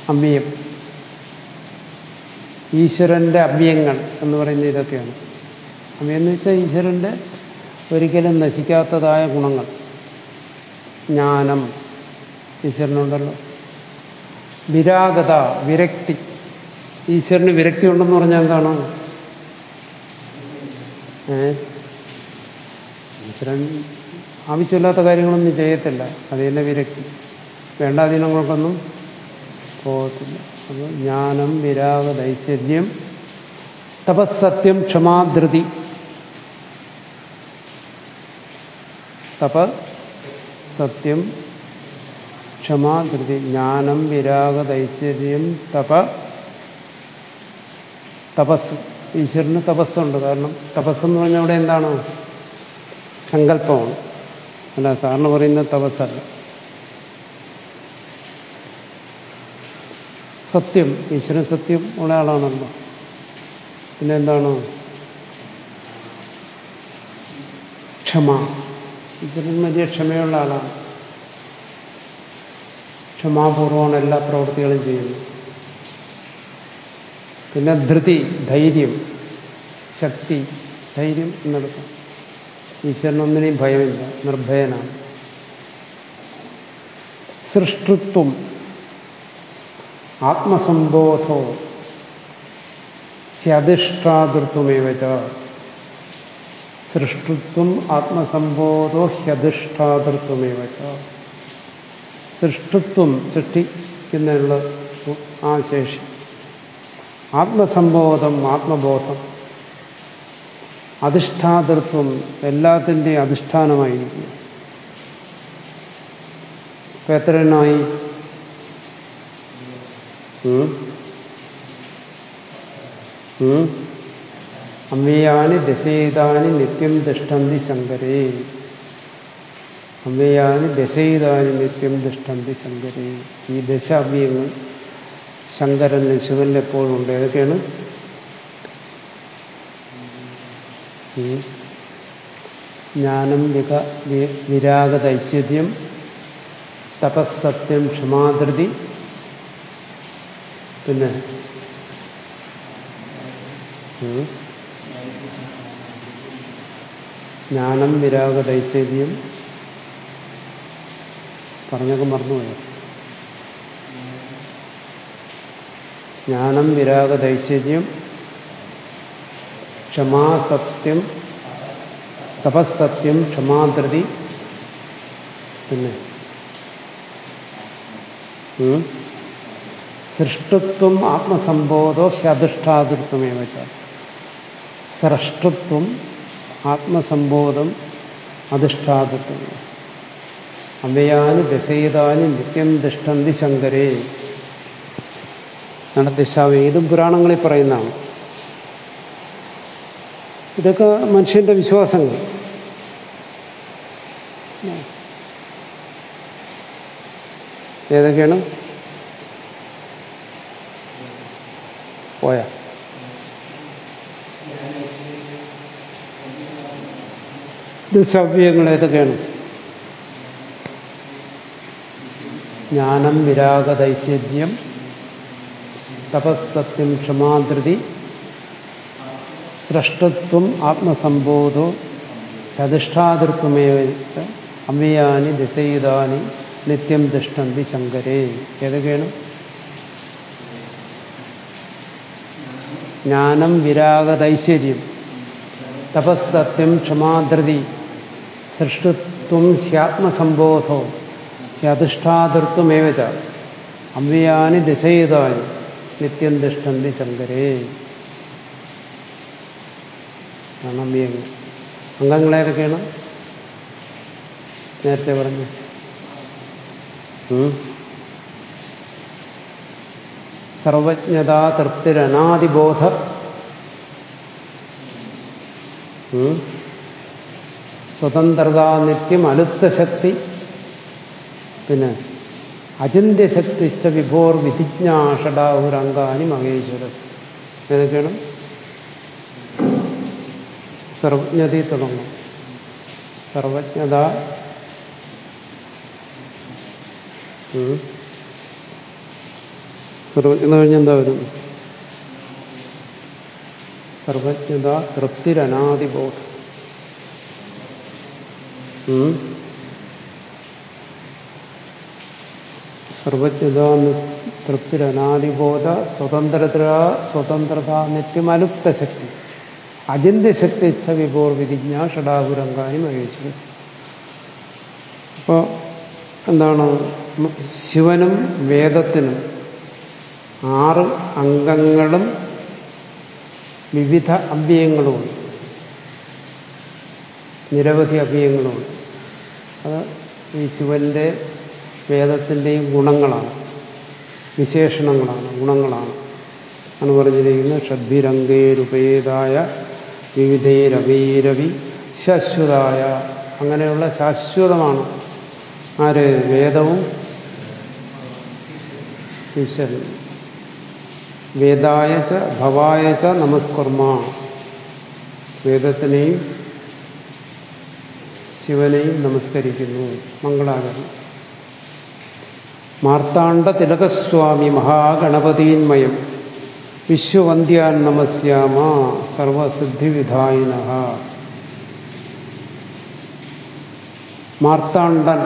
അമ്മിയം. ഈശ്വരന്റെ അവ്യങ്ങൾ എന്ന് പറയുന്നത് ഇതൊക്കെയാണ്. അവയെന്ന് വെച്ചാൽ ഈശ്വരന്റെ ഒരിക്കലും നശിക്കാത്തതായ ഗുണങ്ങൾ. ജ്ഞാനം. ഈശ്വരനുണ്ടല്ലോ. വിരാഗത വിരക്തി. ഈശ്വരന് വിരക്തി ഉണ്ടെന്ന് പറഞ്ഞാൽ എന്താണ്? ഈശ്വരൻ ആവശ്യമില്ലാത്ത കാര്യങ്ങളൊന്നും ചെയ്യത്തില്ല. അത് വിരക്തി. വേണ്ടാധീനങ്ങൾക്കൊന്നും പോകത്തില്ല. അപ്പോൾ ജ്ഞാനം വിരാഗ ദൈശ്വര്യം തപസ്സത്യം ക്ഷമാധൃതി. തപ സത്യം ക്ഷമാധൃതി ജ്ഞാനം വിരാഗ ദൈശ്വര്യം തപ തപസ്. ഈശ്വരന് തപസ്സുണ്ട്. കാരണം തപസ്സെന്ന് പറഞ്ഞാൽ അവിടെ എന്താണ്? സങ്കല്പമാണ്. അല്ല സാറിന് പറയുന്ന തപസ്സല്ല. സത്യം ഈശ്വരൻ സത്യം ഉള്ള ആളാണല്ലോ. പിന്നെ എന്താണ്? ക്ഷമ. ഈശ്വരൻ വലിയ ക്ഷമയുള്ള ആളാണ്. ക്ഷമാപൂർവമാണ് എല്ലാ പ്രവൃത്തികളും ചെയ്യുന്നത്. പിന്നെ ധൃതി ധൈര്യം ശക്തി ധൈര്യം എന്നെടുക്കാം. ഈശ്വരനൊന്നിനെയും ഭയമില്ല നിർഭയനാണ്. സൃഷ്ടിത്വം. ആത്മസംബോധോ. ഹ്യധിഷ്ഠാതൃത്വമേവച്ച സൃഷ്ടിത്വം ആത്മസംബോധോ ഹ്യധിഷ്ഠാതൃത്വമേവച്ച സൃഷ്ടിത്വം സൃഷ്ടിക്കുന്നതിനുള്ള ആ ശേഷി. ആത്മസംബോധം ആത്മബോധം. അധിഷ്ഠാതൃത്വം എല്ലാത്തിന്റെയും അധിഷ്ഠാനമായിരിക്കും ഇപ്പൊ അമ്മയാനി ദശയിതാനി നിത്യം തിഷ്ടന്തി ശങ്കരേ. അമ്മയാനി ദശയിതാനി നിത്യം തിഷ്ടന്തി ശങ്കരേ. ഈ ദശ അവ്യങ്ങൾ ശങ്കരന് ശിവനിൽ എപ്പോഴും ഉണ്ട്. ഏതൊക്കെയാണ്? ജ്ഞാനം വിക വിരാഗതൈശ്വര്യം തപസ്സത്യം ക്ഷമാധൃതി പിന്നെ? ജ്ഞാനം വിരാഗ ദൈശര്യം പറഞ്ഞൊക്കെ മറന്നുപോയോ? ജ്ഞാനം വിരാഗ ദൈശര്യം ക്ഷമാസത്യം തപസ്സത്യം. ക്ഷമാധൃതി പിന്നെ? സൃഷ്ടിത്വം ആത്മസംബോധോ ഹ്യധിഷ്ഠാതൃത്വമേവ സൃഷ്ടിത്വം ആത്മസംബോധം അധിഷ്ഠാതൃത്വം അവയാന് ദശയിതാന് നിത്യം തിഷ്ടന്തി ശങ്കരേ. എന്നാണ് ദിശാവ് ഏതും പുരാണങ്ങളിൽ പറയുന്നതാണ്. ഇതൊക്കെ മനുഷ്യന്റെ വിശ്വാസങ്ങൾ. ഏതൊക്കെയാണ്? പോയ? ദുസവ്യങ്ങൾ ഏതൊക്കെയാണ് ജ്ഞാനം വിരാഗതൈശ്വര്യം തപസ്സത്യം ക്ഷമാധൃതി സൃഷ്ടത്വം ആത്മസംബോധോ ചതിഷ്ഠാതൃത്വമേവ അമ്മയാനി ദിശയുതാനി നിത്യം തിഷ്ടന്തി ശങ്കരേ ഏതൊക്കെയാണ്? ജ്ഞാനം വിരാഗതൈശ്വര്യം തപസ്സത്യം ക്ഷമാധൃതി. സൃഷ്ടിത്വം ഹ്യാത്മസംബോധോ ഹ്യധിഷ്ഠാതൃത്വമേവ അമ്മയാനി ദശയിതാനി. നിത്യം തിഷ്ടന്തി ശങ്കരേ. അംബിയങ്ങൾ അംഗങ്ങളേതൊക്കെയാണ് നേരത്തെ പറഞ്ഞു. സർവജ്ഞതാ തൃപ്തിരനാദിബോധ സ്വതന്ത്രത നിത്യം അലുപ്ത ശക്തി. പിന്നെ അചിന്യശക്തിഷ്ട വിഭോർ വിധിജ്ഞാഷടാഹുരംഗാനി മഹേശ്വരസ്. ഏതൊക്കെയാണ്? സർവജ്ഞതയിൽ തുടങ്ങും സർവജ്ഞത. സർവജ്ഞത കഴിഞ്ഞെന്താ വരും സർവജ്ഞത തൃപ്തിരനാദിബോധം സർവജ്ഞത തൃപ്തിരനാദിബോധ സ്വതന്ത്രത സ്വതന്ത്രത നിത്യമലുപ്ത ശക്തി അചിന്യശക്തി ഇച്ഛ വിഭോർ വിധിജ്ഞ ഷടാപുരങ്കാനി മഹേശ്വര അപ്പോൾ എന്താണ്? ശിവനും വേദത്തിനും ആറ് അംഗങ്ങളും വിവിധ അവ്യയങ്ങളുമുണ്ട്. നിരവധി അവ്യയങ്ങളുമുണ്ട്. അത് ഈ ശിവന്റെ വേദത്തിന്റെയും ഗുണങ്ങളാണ് വിശേഷണങ്ങളാണ് ഗുണങ്ങളാണ്. ആണ് പറഞ്ഞിരിക്കുന്നത് ഷദ്ഭിരംഗേരുപേതായ വിവിധേരവീരവി ശാശ്വതായ. അങ്ങനെയുള്ള ശാശ്വതമാണ് ആര്? വേദവും ഈശ്വരൻ വേദായ ച ഭവായ ച നമസ്കർമ്മ. വേദത്തിനെയും ശിവനെയും നമസ്കരിക്കുന്നു. മംഗളാകരണം മാർത്താണ്ഡ തിലകസ്വാമി മഹാഗണപതീന്മയം. വിശ്വവന്ധ്യാൻ നമസ്യാമ സർവസിദ്ധിവിധായിന മാർത്താണ്ഡൻ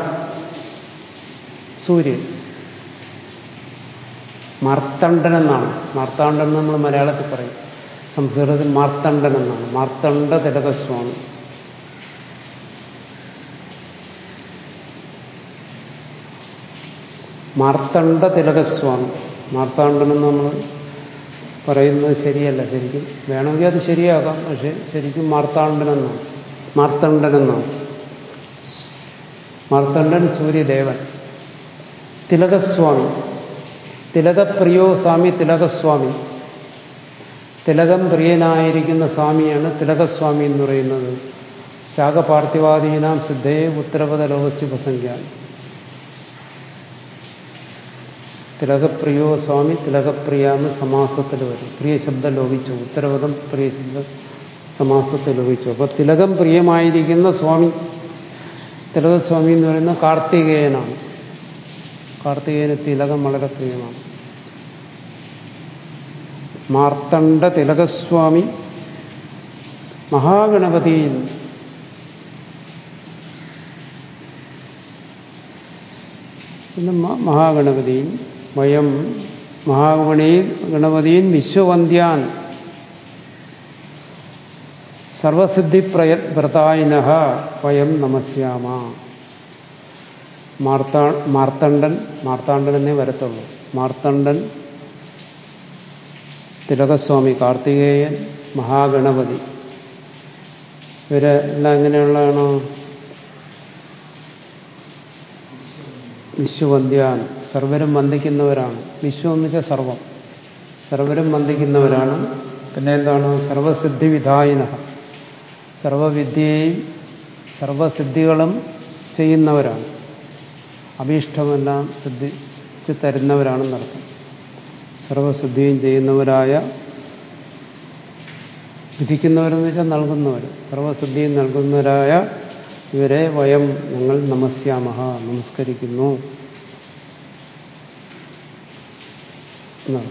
സൂര്യൻ. മാർത്തണ്ഡൻ എന്നാണ്. മാർത്താണ്ഡൻ നമ്മൾ മലയാളത്തിൽ പറയും. സംസ്കൃതത്തിൽ മാർത്തണ്ഡൻ എന്നാണ്. മാർത്തണ്ഡ തിലകസ്വാമി മാർത്തണ്ഡ തിലകസ്വാമി മാർത്താണ്ഡനെന്ന് നമ്മൾ പറയുന്നത് ശരിയല്ല. ശരിക്കും വേണമെങ്കിൽ അത് ശരിയാകാം പക്ഷെ ശരിക്കും മാർത്താണ്ഡനെന്നാണ് മാർത്തണ്ഡനെന്നാണ് മാർത്തണ്ഡൻ സൂര്യദേവൻ. തിലകസ്വാമി. തിലകപ്രിയോ സ്വാമി തിലകസ്വാമി. തിലകം പ്രിയനായിരിക്കുന്ന സ്വാമിയാണ് തിലകസ്വാമി എന്ന് പറയുന്നത്. ശാഖപാർത്ഥിവാദീനാം സിദ്ധയെ ഉത്തരപദ ലോകസ്യ ഉപസംഖ്യാണ് തിലകപ്രിയോ സ്വാമി തിലകപ്രിയ എന്ന് സമാസത്തിൽ വരും. പ്രിയ ശബ്ദം ലോപിച്ചു. ഉത്തരപദം പ്രിയ ശബ്ദം സമാസത്തിൽ ലോപിച്ചു. അപ്പൊ തിലകം പ്രിയമായിരിക്കുന്ന സ്വാമി തിലകസ്വാമി എന്ന് പറയുന്ന കാർത്തികേയനാണ്. കാർത്തികേയന് തിലകം വളരെ പ്രിയമാണ്. മാർത്തണ്ഡ തിലകസ്വാമി മഹാഗണപതിയിൽ മഹാഗണപതിയിൽ വയം മഹാഗണി ഗണപതിയിൽ വിശ്വവന്ധ്യാൻ സർവസിദ്ധി വ്രതായിന വയം നമസ്യാമ. മാർത്താ മാർത്തണ്ഡൻ എന്നേ വരത്തുള്ളൂ. മാർത്തണ്ഡൻ തിലകസ്വാമി കാർത്തികേയൻ മഹാഗണപതി. ഇവരെല്ലാം എങ്ങനെയുള്ളതാണോ? വിശ്വവന്ധ്യാണ്. സർവരും വന്ദിക്കുന്നവരാണ്. വിശ്വം എന്ന് വെച്ചാൽ സർവം. സർവരും വന്ദിക്കുന്നവരാണ്. പിന്നെ എന്താണ്? സർവസിദ്ധി വിധായിന സർവവിദ്യയെയും സർവസിദ്ധികളും ചെയ്യുന്നവരാണ്. അഭീഷ്ടമെല്ലാം സിദ്ധിച്ച് തരുന്നവരാണെന്നർത്ഥം സർവസിദ്ധിയും ചെയ്യുന്നവരായ വിധിക്കുന്നവരെന്ന് വെച്ചാൽ നൽകുന്നവർ സർവസിദ്ധിയും നൽകുന്നവരായ ഇവരെ വയം ഞങ്ങൾ നമസ്യാമഹ നമസ്കരിക്കുന്നു. പിന്നെ.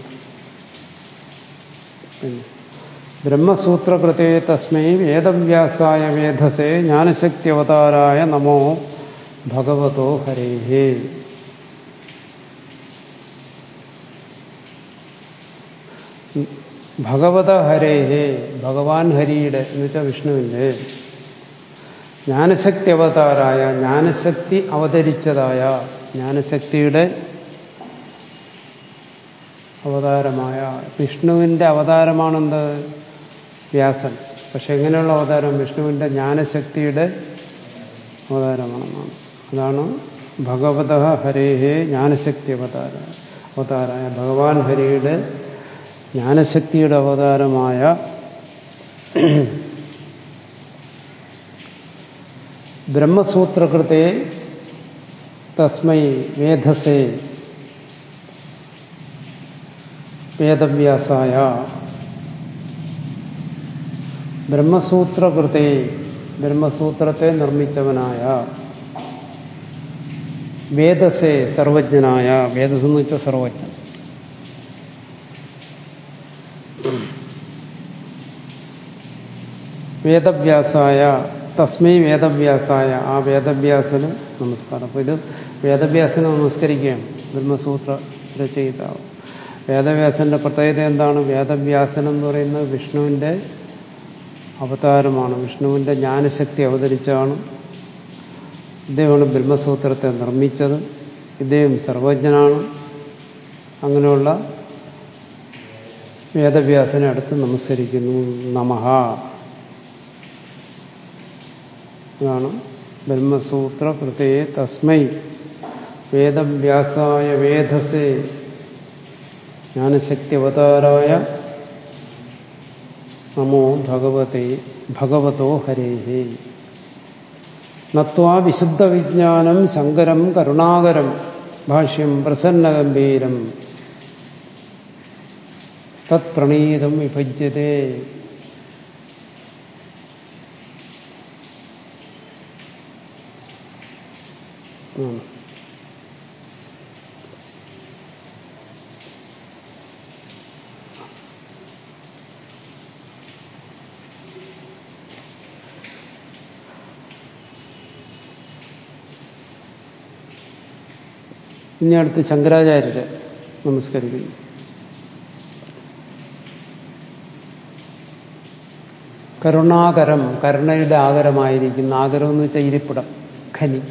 ബ്രഹ്മസൂത്രകൃതേ തസ്മൈ വേദവ്യാസായ വേധസേ ജ്ഞാനശക്തി അവതാരായ നമോ ഭഗവതോ ഹരേ ഭഗവത ഹരേ ഭഗവാൻ ഹരിയുടെ എന്ന് വെച്ചാൽ വിഷ്ണുവിന്റെ. ജ്ഞാനശക്തി അവതാരായ ജ്ഞാനശക്തി അവതരിച്ചതായ ജ്ഞാനശക്തിയുടെ അവതാരമായ വിഷ്ണുവിന്റെ അവതാരമാണെന്ത്? വ്യാസൻ. പക്ഷെ എങ്ങനെയുള്ള അവതാരം? വിഷ്ണുവിന്റെ ജ്ഞാനശക്തിയുടെ അവതാരമാണെന്നാണ്. അതാണ് ഭഗവത ഹരേഹേ ജ്ഞാനശക്തി അവതാര അവതാരായ ഭഗവാൻ ഹരിയുടെ ജ്ഞാനശക്തിയുടെ അവതാരമായ ബ്രഹ്മസൂത്രകൃത്തെ തസ്മൈ വേധസേ വേദവ്യാസായ ബ്രഹ്മസൂത്രകൃത്തെ ബ്രഹ്മസൂത്രത്തെ നിർമ്മിച്ചവനായ വേദസേ സർവജ്ഞനായ വേദസ് എന്ന് വെച്ചാൽ സർവജ്ഞൻ. വേദവ്യാസായ തസ്മൈ വേദവ്യാസായ ആ വേദവ്യാസന് നമസ്കാരം. അപ്പൊ ഇത് വേദവ്യാസനെ നമസ്കരിക്കുകയാണ്. ബ്രഹ്മസൂത്ര രചയിതാവ്. വേദവ്യാസന്റെ പ്രത്യേകത എന്താണ്? വേദവ്യാസൻ എന്ന് പറയുന്നത് വിഷ്ണുവിന്റെ അവതാരമാണ്. വിഷ്ണുവിന്റെ ജ്ഞാനശക്തി അവതരിച്ചാണ് ഇദ്ദേഹമാണ് ബ്രഹ്മസൂത്രത്തെ നിർമ്മിച്ചത്. ഇദ്ദേഹം സർവജ്ഞനാണ്. അങ്ങനെയുള്ള വേദവ്യാസനെ അടുത്ത് നമസ്കരിക്കുന്നു. നമഹ അതാണ് ബ്രഹ്മസൂത്ര കൃതയെ തസ്മൈ. വേദവ്യാസായ വേദസേ. ജ്ഞാനശക്തി അവതാരായ നമോ ഭഗവതേ ഭഗവതോ ഹരേഹേ നത്വാ വിശുദ്ധ വിജ്ഞാനം ശങ്കരം കരുണാകരം. ഭാഷ്യം പ്രസന്നഗംഭീരം. തത്പ്രണീതം വിഭജ്യതേ. ആണ് ഇനി അടുത്ത് ശങ്കരാചാര്യരെ നമസ്കരിക്കുന്നു. കരുണാകരം കരുണയുടെ ആകരമായിരിക്കുന്ന ആകരം എന്ന് വെച്ചാൽ ഇരിപ്പിടം ഖനി.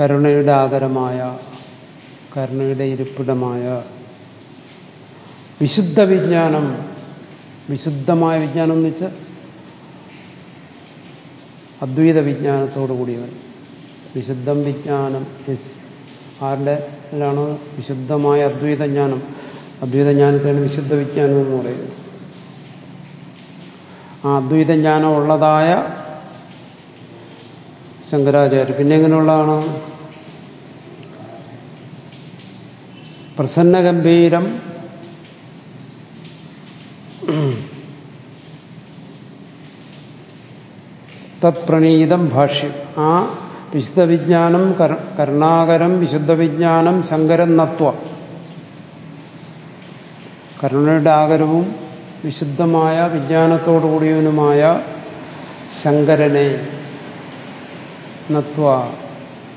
കരുണയുടെ ആകരമായ കരുണയുടെ ഇരിപ്പിടമായ വിശുദ്ധ വിജ്ഞാനം വിശുദ്ധമായ വിജ്ഞാനം എന്ന് വെച്ചാൽ അദ്വൈത വിജ്ഞാനത്തോടു കൂടിയവൻ വിശുദ്ധം വിജ്ഞാനം എസ് ആരുടെ ാണ് വിശുദ്ധമായ അദ്വൈതജ്ഞാനം. ജ്ഞാനം അദ്വൈത ജ്ഞാനത്തെയാണ് വിശുദ്ധ വിജ്ഞാനം എന്ന് പറയുന്നത് ആ അദ്വൈതജ്ഞാനം ഉള്ളതായ ശങ്കരാചാര്യ പിന്നെ എങ്ങനെയുള്ളതാണ്? പ്രസന്ന ഗംഭീരം തത്പ്രണീതം ഭാഷ്യം. ആ വിശുദ്ധ വിജ്ഞാനം കരുണാകരം വിശുദ്ധ വിജ്ഞാനം ശങ്കരൻ നത്വ. കരുണയുടെ ആകരവും വിശുദ്ധമായ വിജ്ഞാനത്തോടുകൂടിയവനുമായ ശങ്കരനെ നത്വ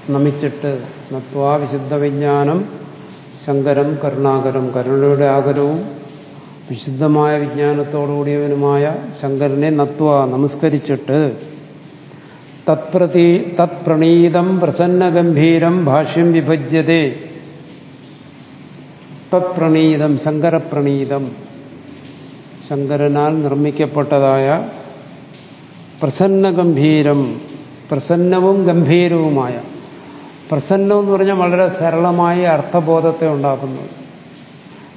നമിച്ചിട്ട് നത്വ വിശുദ്ധ വിജ്ഞാനം ശങ്കരം കരുണാകരം കരുണയുടെ ആകരവും വിശുദ്ധമായ വിജ്ഞാനത്തോടുകൂടിയവനുമായ ശങ്കരനെ നത്വ നമസ്കരിച്ചിട്ട് തത്പ്രതി തത്പ്രണീതം പ്രസന്നഗംഭീരം ഭാഷ്യം വിഭജ്യതേ. തത്പ്രണീതം ശങ്കരപ്രണീതം. ശങ്കരനാൽ നിർമ്മിക്കപ്പെട്ടതായ പ്രസന്നഗംഭീരം പ്രസന്നവും ഗംഭീരവുമായ. പ്രസന്നം എന്ന് പറഞ്ഞാൽ വളരെ സരളമായ അർത്ഥബോധത്തെ ഉണ്ടാക്കുന്നത്.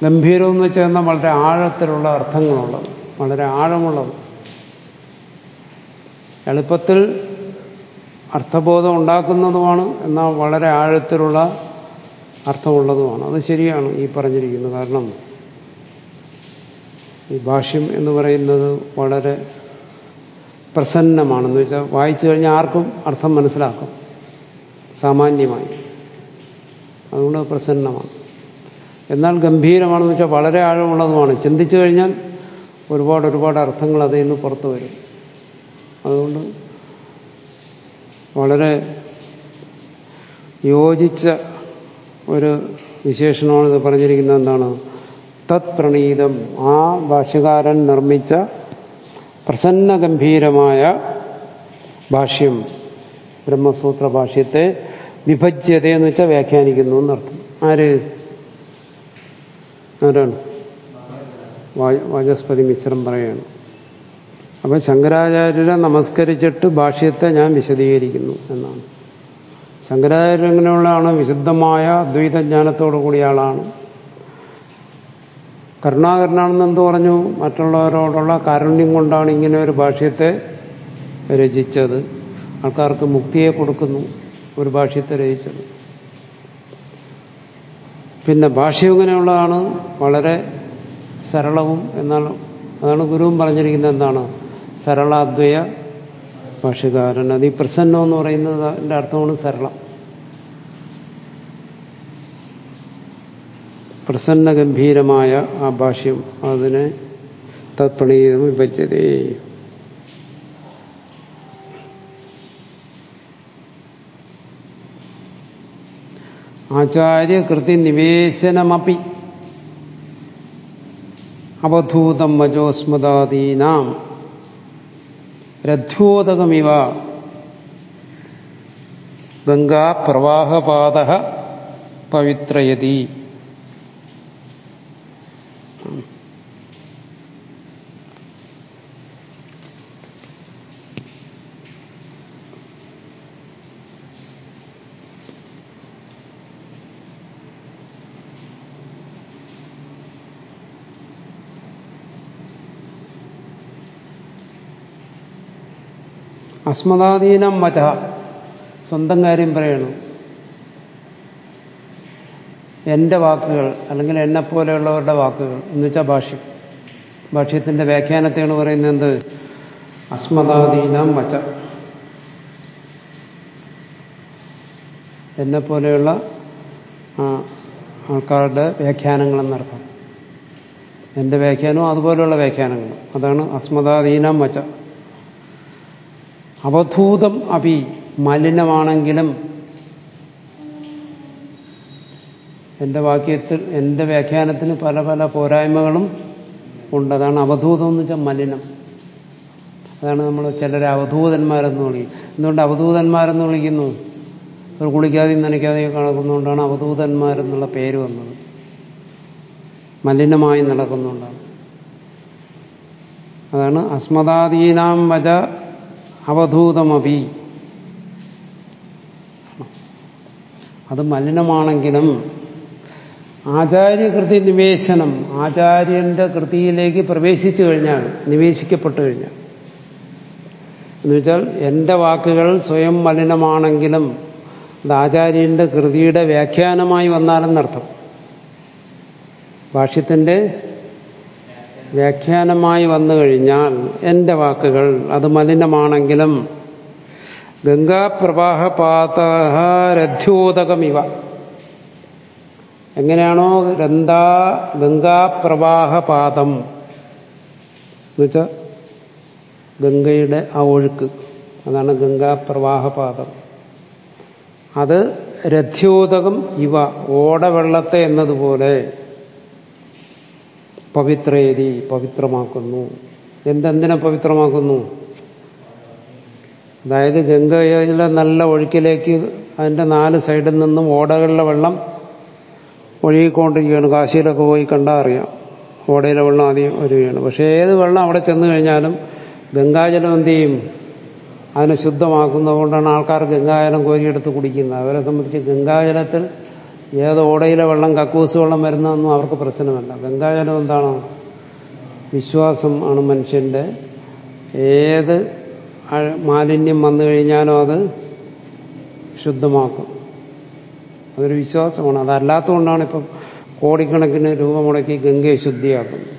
ഗംഭീരം എന്ന് വെച്ചാൽ വളരെ ആഴത്തിലുള്ള അർത്ഥങ്ങളുള്ളത് വളരെ ആഴമുള്ളത്. എളുപ്പത്തിൽ അർത്ഥബോധം ഉണ്ടാക്കുന്നതുമാണ് എന്നാൽ വളരെ ആഴത്തിലുള്ള അർത്ഥമുള്ളതുമാണ്. അത് ശരിയാണ് ഈ പറഞ്ഞിരിക്കുന്നത്. കാരണം ഈ ഭാഷ്യം എന്ന് പറയുന്നത് വളരെ പ്രസന്നമാണെന്ന് വെച്ചാൽ വായിച്ചു കഴിഞ്ഞാൽ ആർക്കും അർത്ഥം മനസ്സിലാക്കും. സാമാന്യമായി. അതുകൊണ്ട് പ്രസന്നമാണ്. എന്നാൽ ഗംഭീരമാണെന്ന് വെച്ചാൽ വളരെ ആഴമുള്ളതുമാണ്. ചിന്തിച്ചു കഴിഞ്ഞാൽ ഒരുപാട് ഒരുപാട് അർത്ഥങ്ങൾ അതിൽ നിന്ന് പുറത്തു വരും. അതുകൊണ്ട് വളരെ യോജിച്ച ഒരു വിശേഷണമാണ് ഇത് പറഞ്ഞിരിക്കുന്നത് എന്താണ്? തത് പ്രണീതം. ആ ഭാഷ്യകാരൻ നിർമ്മിച്ച പ്രസന്ന ഗംഭീരമായ ഭാഷ്യം ബ്രഹ്മസൂത്ര ഭാഷ്യത്തെ വിഭജ്യത എന്ന് വെച്ചാൽ വ്യാഖ്യാനിക്കുന്നു എന്നർത്ഥം. ആര്? ആരാണ്? വാചസ്പതി മിശ്രം പറയാണ്. അപ്പം ശങ്കരാചാര്യരെ നമസ്കരിച്ചിട്ട് ഭാഷ്യത്തെ ഞാൻ വിശദീകരിക്കുന്നു എന്നാണ്. ശങ്കരാചാര്യ എങ്ങനെയുള്ളതാണ്? വിശുദ്ധമായ അദ്വൈതജ്ഞാനത്തോടു കൂടിയ ആളാണ് കരുണാകരനാണെന്ന് എന്ത് പറഞ്ഞു? മറ്റുള്ളവരോടുള്ള കാരുണ്യം കൊണ്ടാണ് ഇങ്ങനെ ഒരു ഭാഷ്യത്തെ രചിച്ചത്. ആൾക്കാർക്ക് മുക്തിയെ കൊടുക്കുന്നു ഒരു ഭാഷ്യത്തെ രചിച്ചത്. പിന്നെ ഭാഷ്യം ഇങ്ങനെയുള്ളതാണ് വളരെ സരളവും എന്നാൽ അതാണ് ഗുരുവും പറഞ്ഞിരിക്കുന്നത് എന്താണ്? സരളാദ്വയ ഭാഷകാരൻ. അത് ഈ പ്രസന്നം എന്ന് പറയുന്നത് എന്റെ അർത്ഥമാണ് സരളം. പ്രസന്ന ഗംഭീരമായ ആ ഭാഷ്യം അതിനെ തത്പണീതം വിഭജ്യതേ. ആചാര്യകൃതി നിവേശനമപി അവധൂതം വജോസ്മദാദീനാം രഥ്യോദകമിവ ഗംഗാപ്രവാഹപാത പവിത്രയതി. അസ്മദാധീനം വച. സ്വന്തം കാര്യം പറയണം. എന്റെ വാക്കുകൾ അല്ലെങ്കിൽ എന്നെ പോലെയുള്ളവരുടെ വാക്കുകൾ എന്ന് വെച്ചാൽ ഭാഷ്യം ഭാഷ്യത്തിന്റെ വ്യാഖ്യാനത്തെയാണ് പറയുന്നത് എന്ത്? അസ്മദാധീനം വച. എന്നെ പോലെയുള്ള ആൾക്കാരുടെ വ്യാഖ്യാനങ്ങളെന്നർത്ഥം എന്റെ വ്യാഖ്യാനവും അതുപോലെയുള്ള വ്യാഖ്യാനങ്ങളും. അതാണ് അസ്മദാധീനം വച. അവധൂതം അഭി മലിനമാണെങ്കിലും എന്റെ വാക്യത്തിൽ എന്റെ വ്യാഖ്യാനത്തിന് പല പല പോരായ്മകളും ഉണ്ട്. അതാണ് അവധൂതം എന്ന് വെച്ചാൽ മലിനം. അതാണ് നമ്മൾ ചിലരെ അവധൂതന്മാരെന്ന് വിളിക്കും. എന്തുകൊണ്ട് അവധൂതന്മാരെന്ന് വിളിക്കുന്നു? അവർ കുളിക്കാതെയും നനയ്ക്കാതെയും കിടക്കുന്നതുകൊണ്ടാണ് അവധൂതന്മാരെന്നുള്ള പേര് വന്നത്. മലിനമായി നടക്കുന്നുണ്ടാണ് അതാണ് അസ്മദാദീനാം വച അവധൂതമപി അത് മലിനമാണെങ്കിലും ആചാര്യകൃതി നിവേശനം ആചാര്യന്റെ കൃതിയിലേക്ക് പ്രവേശിച്ചു കഴിഞ്ഞാൽ നിവേശിക്കപ്പെട്ടു കഴിഞ്ഞാൽ. എന്നുവെച്ചാൽ എന്റെ വാക്കുകൾ സ്വയം മലിനമാണെങ്കിലും അത് ആചാര്യന്റെ കൃതിയുടെ വ്യാഖ്യാനമായി വന്നാലെന്നർത്ഥം. ഭാഷ്യത്തിന്റെ വ്യാഖ്യാനമായി വന്നു കഴിഞ്ഞാൽ എന്റെ വാക്കുകൾ അത് മലിനമാണെങ്കിലും ഗംഗാപ്രവാഹപാത രഥ്യോദകമിവ. എങ്ങനെയാണോ ഗന്ധാ ഗംഗാപ്രവാഹപാദം എന്നുവെച്ചാൽ ഗംഗയുടെ ആ ഒഴുക്ക്. അതാണ് ഗംഗാപ്രവാഹപാതം. അത് രഥ്യോദകം ഇവ ഓടവെള്ളത്തെ എന്നതുപോലെ പവിത്രേരി പവിത്രമാക്കുന്നു. എന്തെന്തിനെ പവിത്രമാക്കുന്നു? അതായത് ഗംഗയിലെ നല്ല ഒഴുക്കിലേക്ക് അതിന്റെ നാല് സൈഡിൽ നിന്നും ഓടകളിലെ വെള്ളം ഒഴുകിക്കൊണ്ടിരിക്കുകയാണ്. കാശിയിലൊക്കെ പോയി കണ്ടാൽ അറിയാം. ഓടയിലെ വെള്ളം ആദ്യം വരികയാണ്. പക്ഷേ ഏത് വെള്ളം അവിടെ ചെന്ന് കഴിഞ്ഞാലും ഗംഗാജലം എന്ത് ചെയ്യും? അതിനെ ശുദ്ധമാക്കുന്നതുകൊണ്ടാണ് ആൾക്കാർ ഗംഗാജലം കോരിയെടുത്ത് കുടിക്കുന്നത്. അവരെ സംബന്ധിച്ച് ഗംഗാജലത്തിൽ ഏത് ഓടയിലെ വെള്ളം കക്കൂസ് വെള്ളം വരുന്നതൊന്നും അവർക്ക് പ്രശ്നമല്ല. ഗംഗാജലം എന്താണ്? വിശ്വാസം ആണ് മനുഷ്യന്റെ. ഏത് മാലിന്യം വന്നു കഴിഞ്ഞാലും അത് ശുദ്ധമാക്കും. അതൊരു വിശ്വാസമാണ്. അതല്ലാത്തതുകൊണ്ടാണ് ഇപ്പം കോടിക്കണക്കിന് രൂപ മുടക്കി ഗംഗയെ ശുദ്ധിയാക്കുന്നത്.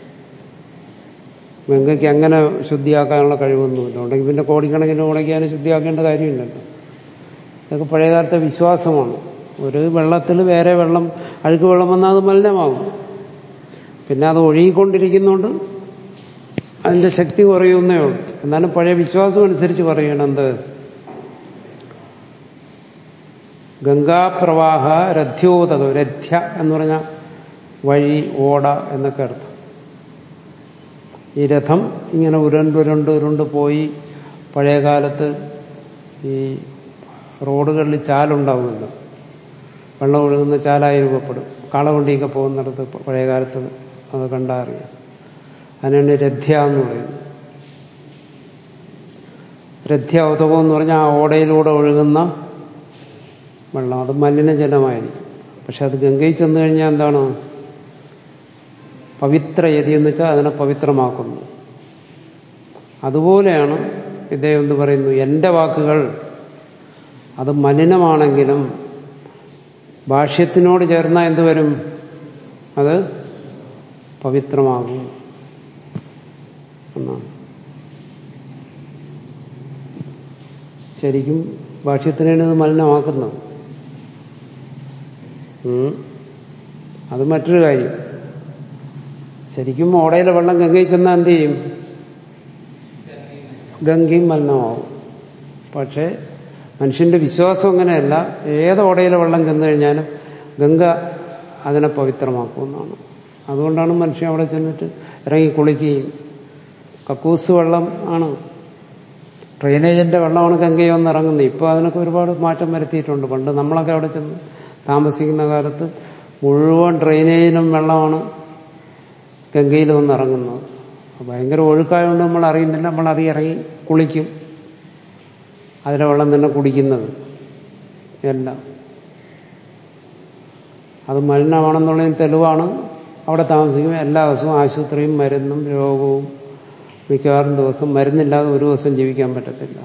ഗംഗയ്ക്ക് അങ്ങനെ ശുദ്ധിയാക്കാനുള്ള കഴിവൊന്നുമില്ല. ഉണ്ടെങ്കിൽ പിന്നെ കോടിക്കണക്കിന് മുടക്കിയാൽ ശുദ്ധിയാക്കേണ്ട കാര്യമില്ലല്ലോ. ഇതൊക്കെ പഴയകാലത്തെ വിശ്വാസമാണ്. ഒരു വെള്ളത്തിൽ വേറെ വെള്ളം അഴുക്ക് വെള്ളം വന്നാൽ അത് മലിനമാകും. പിന്നെ അത് ഒഴുകിക്കൊണ്ടിരിക്കുന്നുണ്ട് അതിന്റെ ശക്തി കുറയുന്നേ ഉള്ളൂ. എന്നാലും പഴയ വിശ്വാസം അനുസരിച്ച് പറയണം ഗംഗാപ്രവാഹ രഥ്യോതകം രഥ്യ എന്ന് പറഞ്ഞാൽ വഴി ഓട എന്നൊക്കെ അർത്ഥം. ഈ രഥം ഇങ്ങനെ ഉരുണ്ട് ഉരുണ്ട് ഉരുണ്ട് പോയി പഴയ കാലത്ത് ഈ റോഡുകളിൽ ചാലുണ്ടാവുമല്ലോ. വെള്ളം ഒഴുകുന്ന ചാലായി രൂപപ്പെടും. കാളവണ്ടിയൊക്കെ പോകുന്നിടത്ത് പഴയ കാലത്ത് അത് കണ്ടറിയാം. അതിനാണ് രഥ്യ എന്ന് പറയുന്നത്. രഥ്യ ഉതകം എന്ന് പറഞ്ഞാൽ ആ ഓടയിലൂടെ ഒഴുകുന്ന വെള്ളം. അത് മലിനജലമായിരിക്കും. പക്ഷെ അത് ഗംഗയിൽ ചെന്നു കഴിഞ്ഞാൽ എന്താണ്? പവിത്ര യതി എന്ന് വെച്ചാൽ അതിനെ പവിത്രമാക്കുന്നു. അതുപോലെയാണ് ഇദ്ദേഹം എന്ന് പറയുന്നു? എന്റെ വാക്കുകൾ അത് മലിനമാണെങ്കിലും ഭാഷ്യത്തിനോട് ചേർന്നാൽ എന്ത് വരും? അത് പവിത്രമാകും എന്നാണ് ശരിക്കും ഭാഷ്യത്തിനാണ് ഇത് മലിനമാക്കുന്നത്. അത് മറ്റൊരു കാര്യം. ശരിക്കും ഓടയിലെ വെള്ളം ഗംഗയിൽ ചെന്നാൽ എന്ത് ചെയ്യും? ഗംഗയും മലിനമാവും പക്ഷേ മനുഷ്യന്റെ വിശ്വാസം അങ്ങനെയല്ല. ഏത് ഓടയിലെ വെള്ളം ചെന്നു കഴിഞ്ഞാലും ഗംഗ അതിനെ പവിത്രമാക്കുമെന്നാണ്. അതുകൊണ്ടാണ് മനുഷ്യൻ അവിടെ ചെന്നിട്ട് ഇറങ്ങി കുളിക്കുകയും. കക്കൂസ് വെള്ളം ആണ്. ഡ്രെയിനേജിന്റെ വെള്ളമാണ് ഗംഗയിൽ വന്ന് ഇറങ്ങുന്നത്. ഇപ്പോൾ അതിനൊക്കെ ഒരുപാട് മാറ്റം വരുത്തിയിട്ടുണ്ട്. പണ്ട് നമ്മളൊക്കെ അവിടെ ചെന്ന് താമസിക്കുന്ന കാലത്ത് മുഴുവൻ ഡ്രെയിനേജിനും വെള്ളമാണ് ഗംഗയിൽ വന്ന് ഇറങ്ങുന്നത്. ഭയങ്കര ഒഴുക്കായതുകൊണ്ട് നമ്മൾ അറിയുന്നില്ല നമ്മൾ അറിയിറങ്ങി കുളിക്കും. അതിലെ വെള്ളം തന്നെ കുടിക്കുന്നത്. എല്ലാം. അത് മലിനമാണെന്നുള്ളതിന് തെളിവാണ്. അവിടെ താമസിക്കുമ്പോൾ എല്ലാ ദിവസവും ആശുപത്രിയും മരുന്നും രോഗവും മിക്കവാറും ദിവസം മരുന്നില്ലാതെ ഒരു ദിവസം ജീവിക്കാൻ പറ്റത്തില്ല.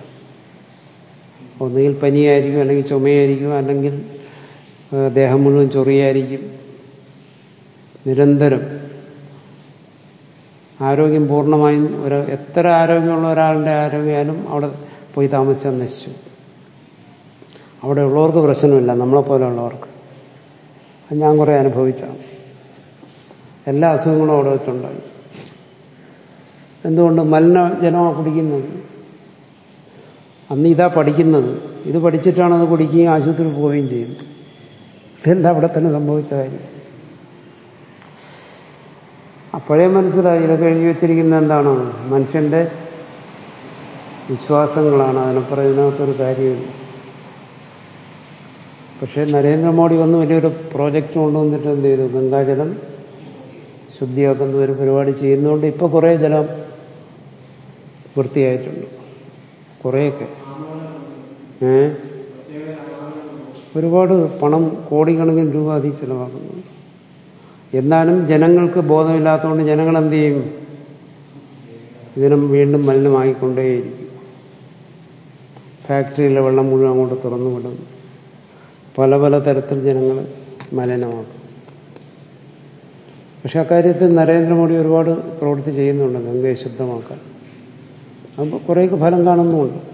ഒന്നുകിൽ പനിയായിരിക്കും അല്ലെങ്കിൽ ചുമയായിരിക്കും അല്ലെങ്കിൽ ദേഹം മുഴുവൻ ചൊറിയായിരിക്കും. നിരന്തരം. ആരോഗ്യം പൂർണമായും ഒരു എത്ര ആരോഗ്യമുള്ള ഒരാളുടെ ആരോഗ്യമായാലും അവിടെ പോയി താമസിച്ചാൽ നശിച്ചു അവിടെ ഉള്ളവർക്ക് പ്രശ്നമില്ല നമ്മളെപ്പോലെ ഉള്ളവർക്ക് അത് ഞാൻ കുറേ അനുഭവിച്ചാണ്. എല്ലാ അസുഖങ്ങളും അവിടെ വെച്ചുണ്ടായി. എന്തുകൊണ്ട് മലിന ജലമാണ് കുടിക്കുന്നത്? അന്ന് ഇതാ പഠിക്കുന്നത്. ഇത് പഠിച്ചിട്ടാണ് അത് കുടിക്കുകയും ആശുപത്രിയിൽ പോവുകയും ചെയ്യുന്നത് ഇതെല്ലാം അവിടെ തന്നെ സംഭവിച്ച കാര്യം? അപ്പോഴേ മനസ്സിലായി. ഇതൊക്കെ എഴുതി വെച്ചിരിക്കുന്നത് എന്താണ്? മനുഷ്യന്റെ വിശ്വാസങ്ങളാണ്. അതിനപ്പുറം ഇതിനകത്തൊരു കാര്യമില്ല പക്ഷേ നരേന്ദ്രമോദി വന്ന് വലിയൊരു പ്രോജക്റ്റ് കൊണ്ടുവന്നിട്ട് എന്ത് ചെയ്തു? ഗംഗാജലം ശുദ്ധിയാക്കുന്ന ഒരു പരിപാടി ചെയ്യുന്നതുകൊണ്ട് ഇപ്പൊ കുറേ ജലം വൃത്തിയായിട്ടുണ്ട് കുറേയൊക്കെ. ഏ? ഒരുപാട് പണം കോടിക്കണക്കിന് രൂപ അതിൽ ചിലവാക്കുന്നു. എന്നാലും ജനങ്ങൾക്ക് ബോധമില്ലാത്തതുകൊണ്ട് ജനങ്ങൾ എന്ത് ചെയ്യും? ഇതിനും വീണ്ടും മലിനമായിക്കൊണ്ടേയിരിക്കും. ഫാക്ടറിയിലെ വെള്ളം മുഴുവൻ അങ്ങോട്ട് തുറന്നു വിടും. പല പല തരത്തിൽ ജനങ്ങൾ മലിനമാക്കും. പക്ഷെ അക്കാര്യത്തിൽ നരേന്ദ്രമോദി ഒരുപാട് പ്രവൃത്തി ചെയ്യുന്നുണ്ട്. ഗംഗയെ ശുദ്ധമാക്കാൻ. അപ്പോൾ കുറേയൊക്കെ ഫലം കാണുന്നുമുണ്ട്.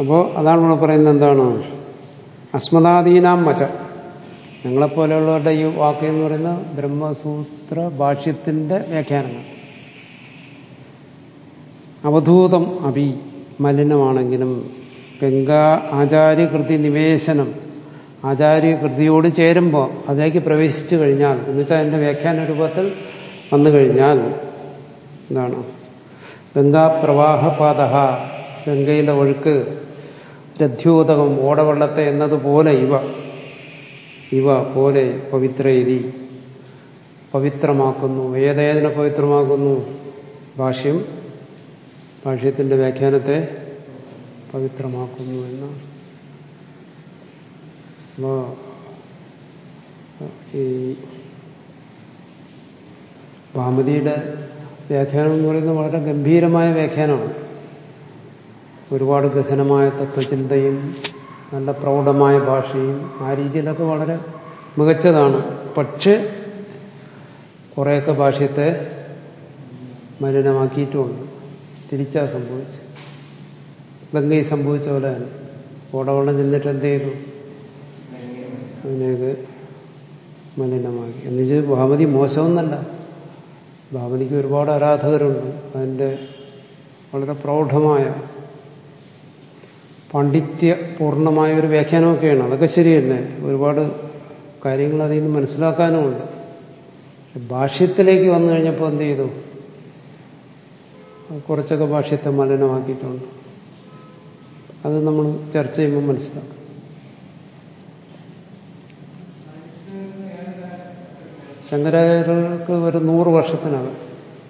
അപ്പോൾ അതാണ് നമ്മൾ പറയുന്നത് എന്താണ്? അസ്മദാദീനാം മച്ച ഞങ്ങളെപ്പോലെയുള്ളവരുടെ ഈ വാക്ക് എന്ന് പറയുന്ന ബ്രഹ്മസൂത്ര ഭാഷ്യത്തിന്റെ വ്യാഖ്യാനങ്ങൾ. അവധൂതം അഭി മലിനമാണെങ്കിലും ഗംഗാ ആചാര്യകൃതി നിവേശനം ആചാര്യകൃതിയോട് ചേരുമ്പോൾ അതിലേക്ക് പ്രവേശിച്ചു കഴിഞ്ഞാൽ എന്ന് വെച്ചാൽ അതിന്റെ വ്യാഖ്യാന രൂപത്തിൽ വന്നു കഴിഞ്ഞാൽ എന്താണ്? ഗംഗാപ്രവാഹപാത ഗംഗയിലെ ഒഴുക്ക് രഥ്യോതകം ഓടവെള്ളത്തെ എന്നതുപോലെ ഇവ ഇവ പോലെ പവിത്രയിരി പവിത്രമാക്കുന്നു. ഏതേതിനെ പവിത്രമാക്കുന്നു? ഭാഷ്യം ഭാഷ്യത്തിന്റെ വ്യാഖ്യാനത്തെ പവിത്രമാക്കുന്നു എന്നാണ് അപ്പോ ഈ ഭാമതിയുടെ വ്യാഖ്യാനം എന്ന് പറയുന്നത് വളരെ ഗംഭീരമായ വ്യാഖ്യാനമാണ്. ഒരുപാട് ഗഹനമായ തത്വചിന്തയും നല്ല പ്രൗഢമായ ഭാഷയും ആ രീതിയിലൊക്കെ വളരെ മികച്ചതാണ്. പക്ഷേ കുറേയൊക്കെ ഭാഷയത്തെ മലിനമാക്കിയിട്ടുമുണ്ട് തിരിച്ചാ സംഭവിച്ചു ഗംഗയിൽ സംഭവിച്ച പോലെ തന്നെ. ഓടവെള്ളം ചെന്നിട്ട് എന്ത് ചെയ്തു? അതിനെയൊക്കെ മലിനമാക്കി. എന്നുവെച്ചാൽ ഭാമതി മോശമൊന്നല്ല. ഭാമതിക്ക് ഒരുപാട് ആരാധകരുണ്ട്. അതിന്റെ വളരെ പ്രൗഢമായ പാണ്ഡിത്യപൂർണമായ ഒരു വ്യാഖ്യാനമൊക്കെയാണ്. അതൊക്കെ ശരിയല്ലേ ഒരുപാട് കാര്യങ്ങൾ അതിൽ നിന്ന് മനസ്സിലാക്കാനുമുണ്ട്. ഭാഷ്യത്തിലേക്ക് വന്നു കഴിഞ്ഞപ്പോൾ എന്ത് ചെയ്തു? കുറച്ചൊക്കെ ഭാഷ്യത്തെ മലിനമാക്കിയിട്ടുണ്ട്. അത് നമ്മൾ ചർച്ച ചെയ്യുമ്പോൾ മനസ്സിലാക്കും. ശങ്കരാചാര്യർക്ക് ഒരു നൂറ് വർഷത്തിനകം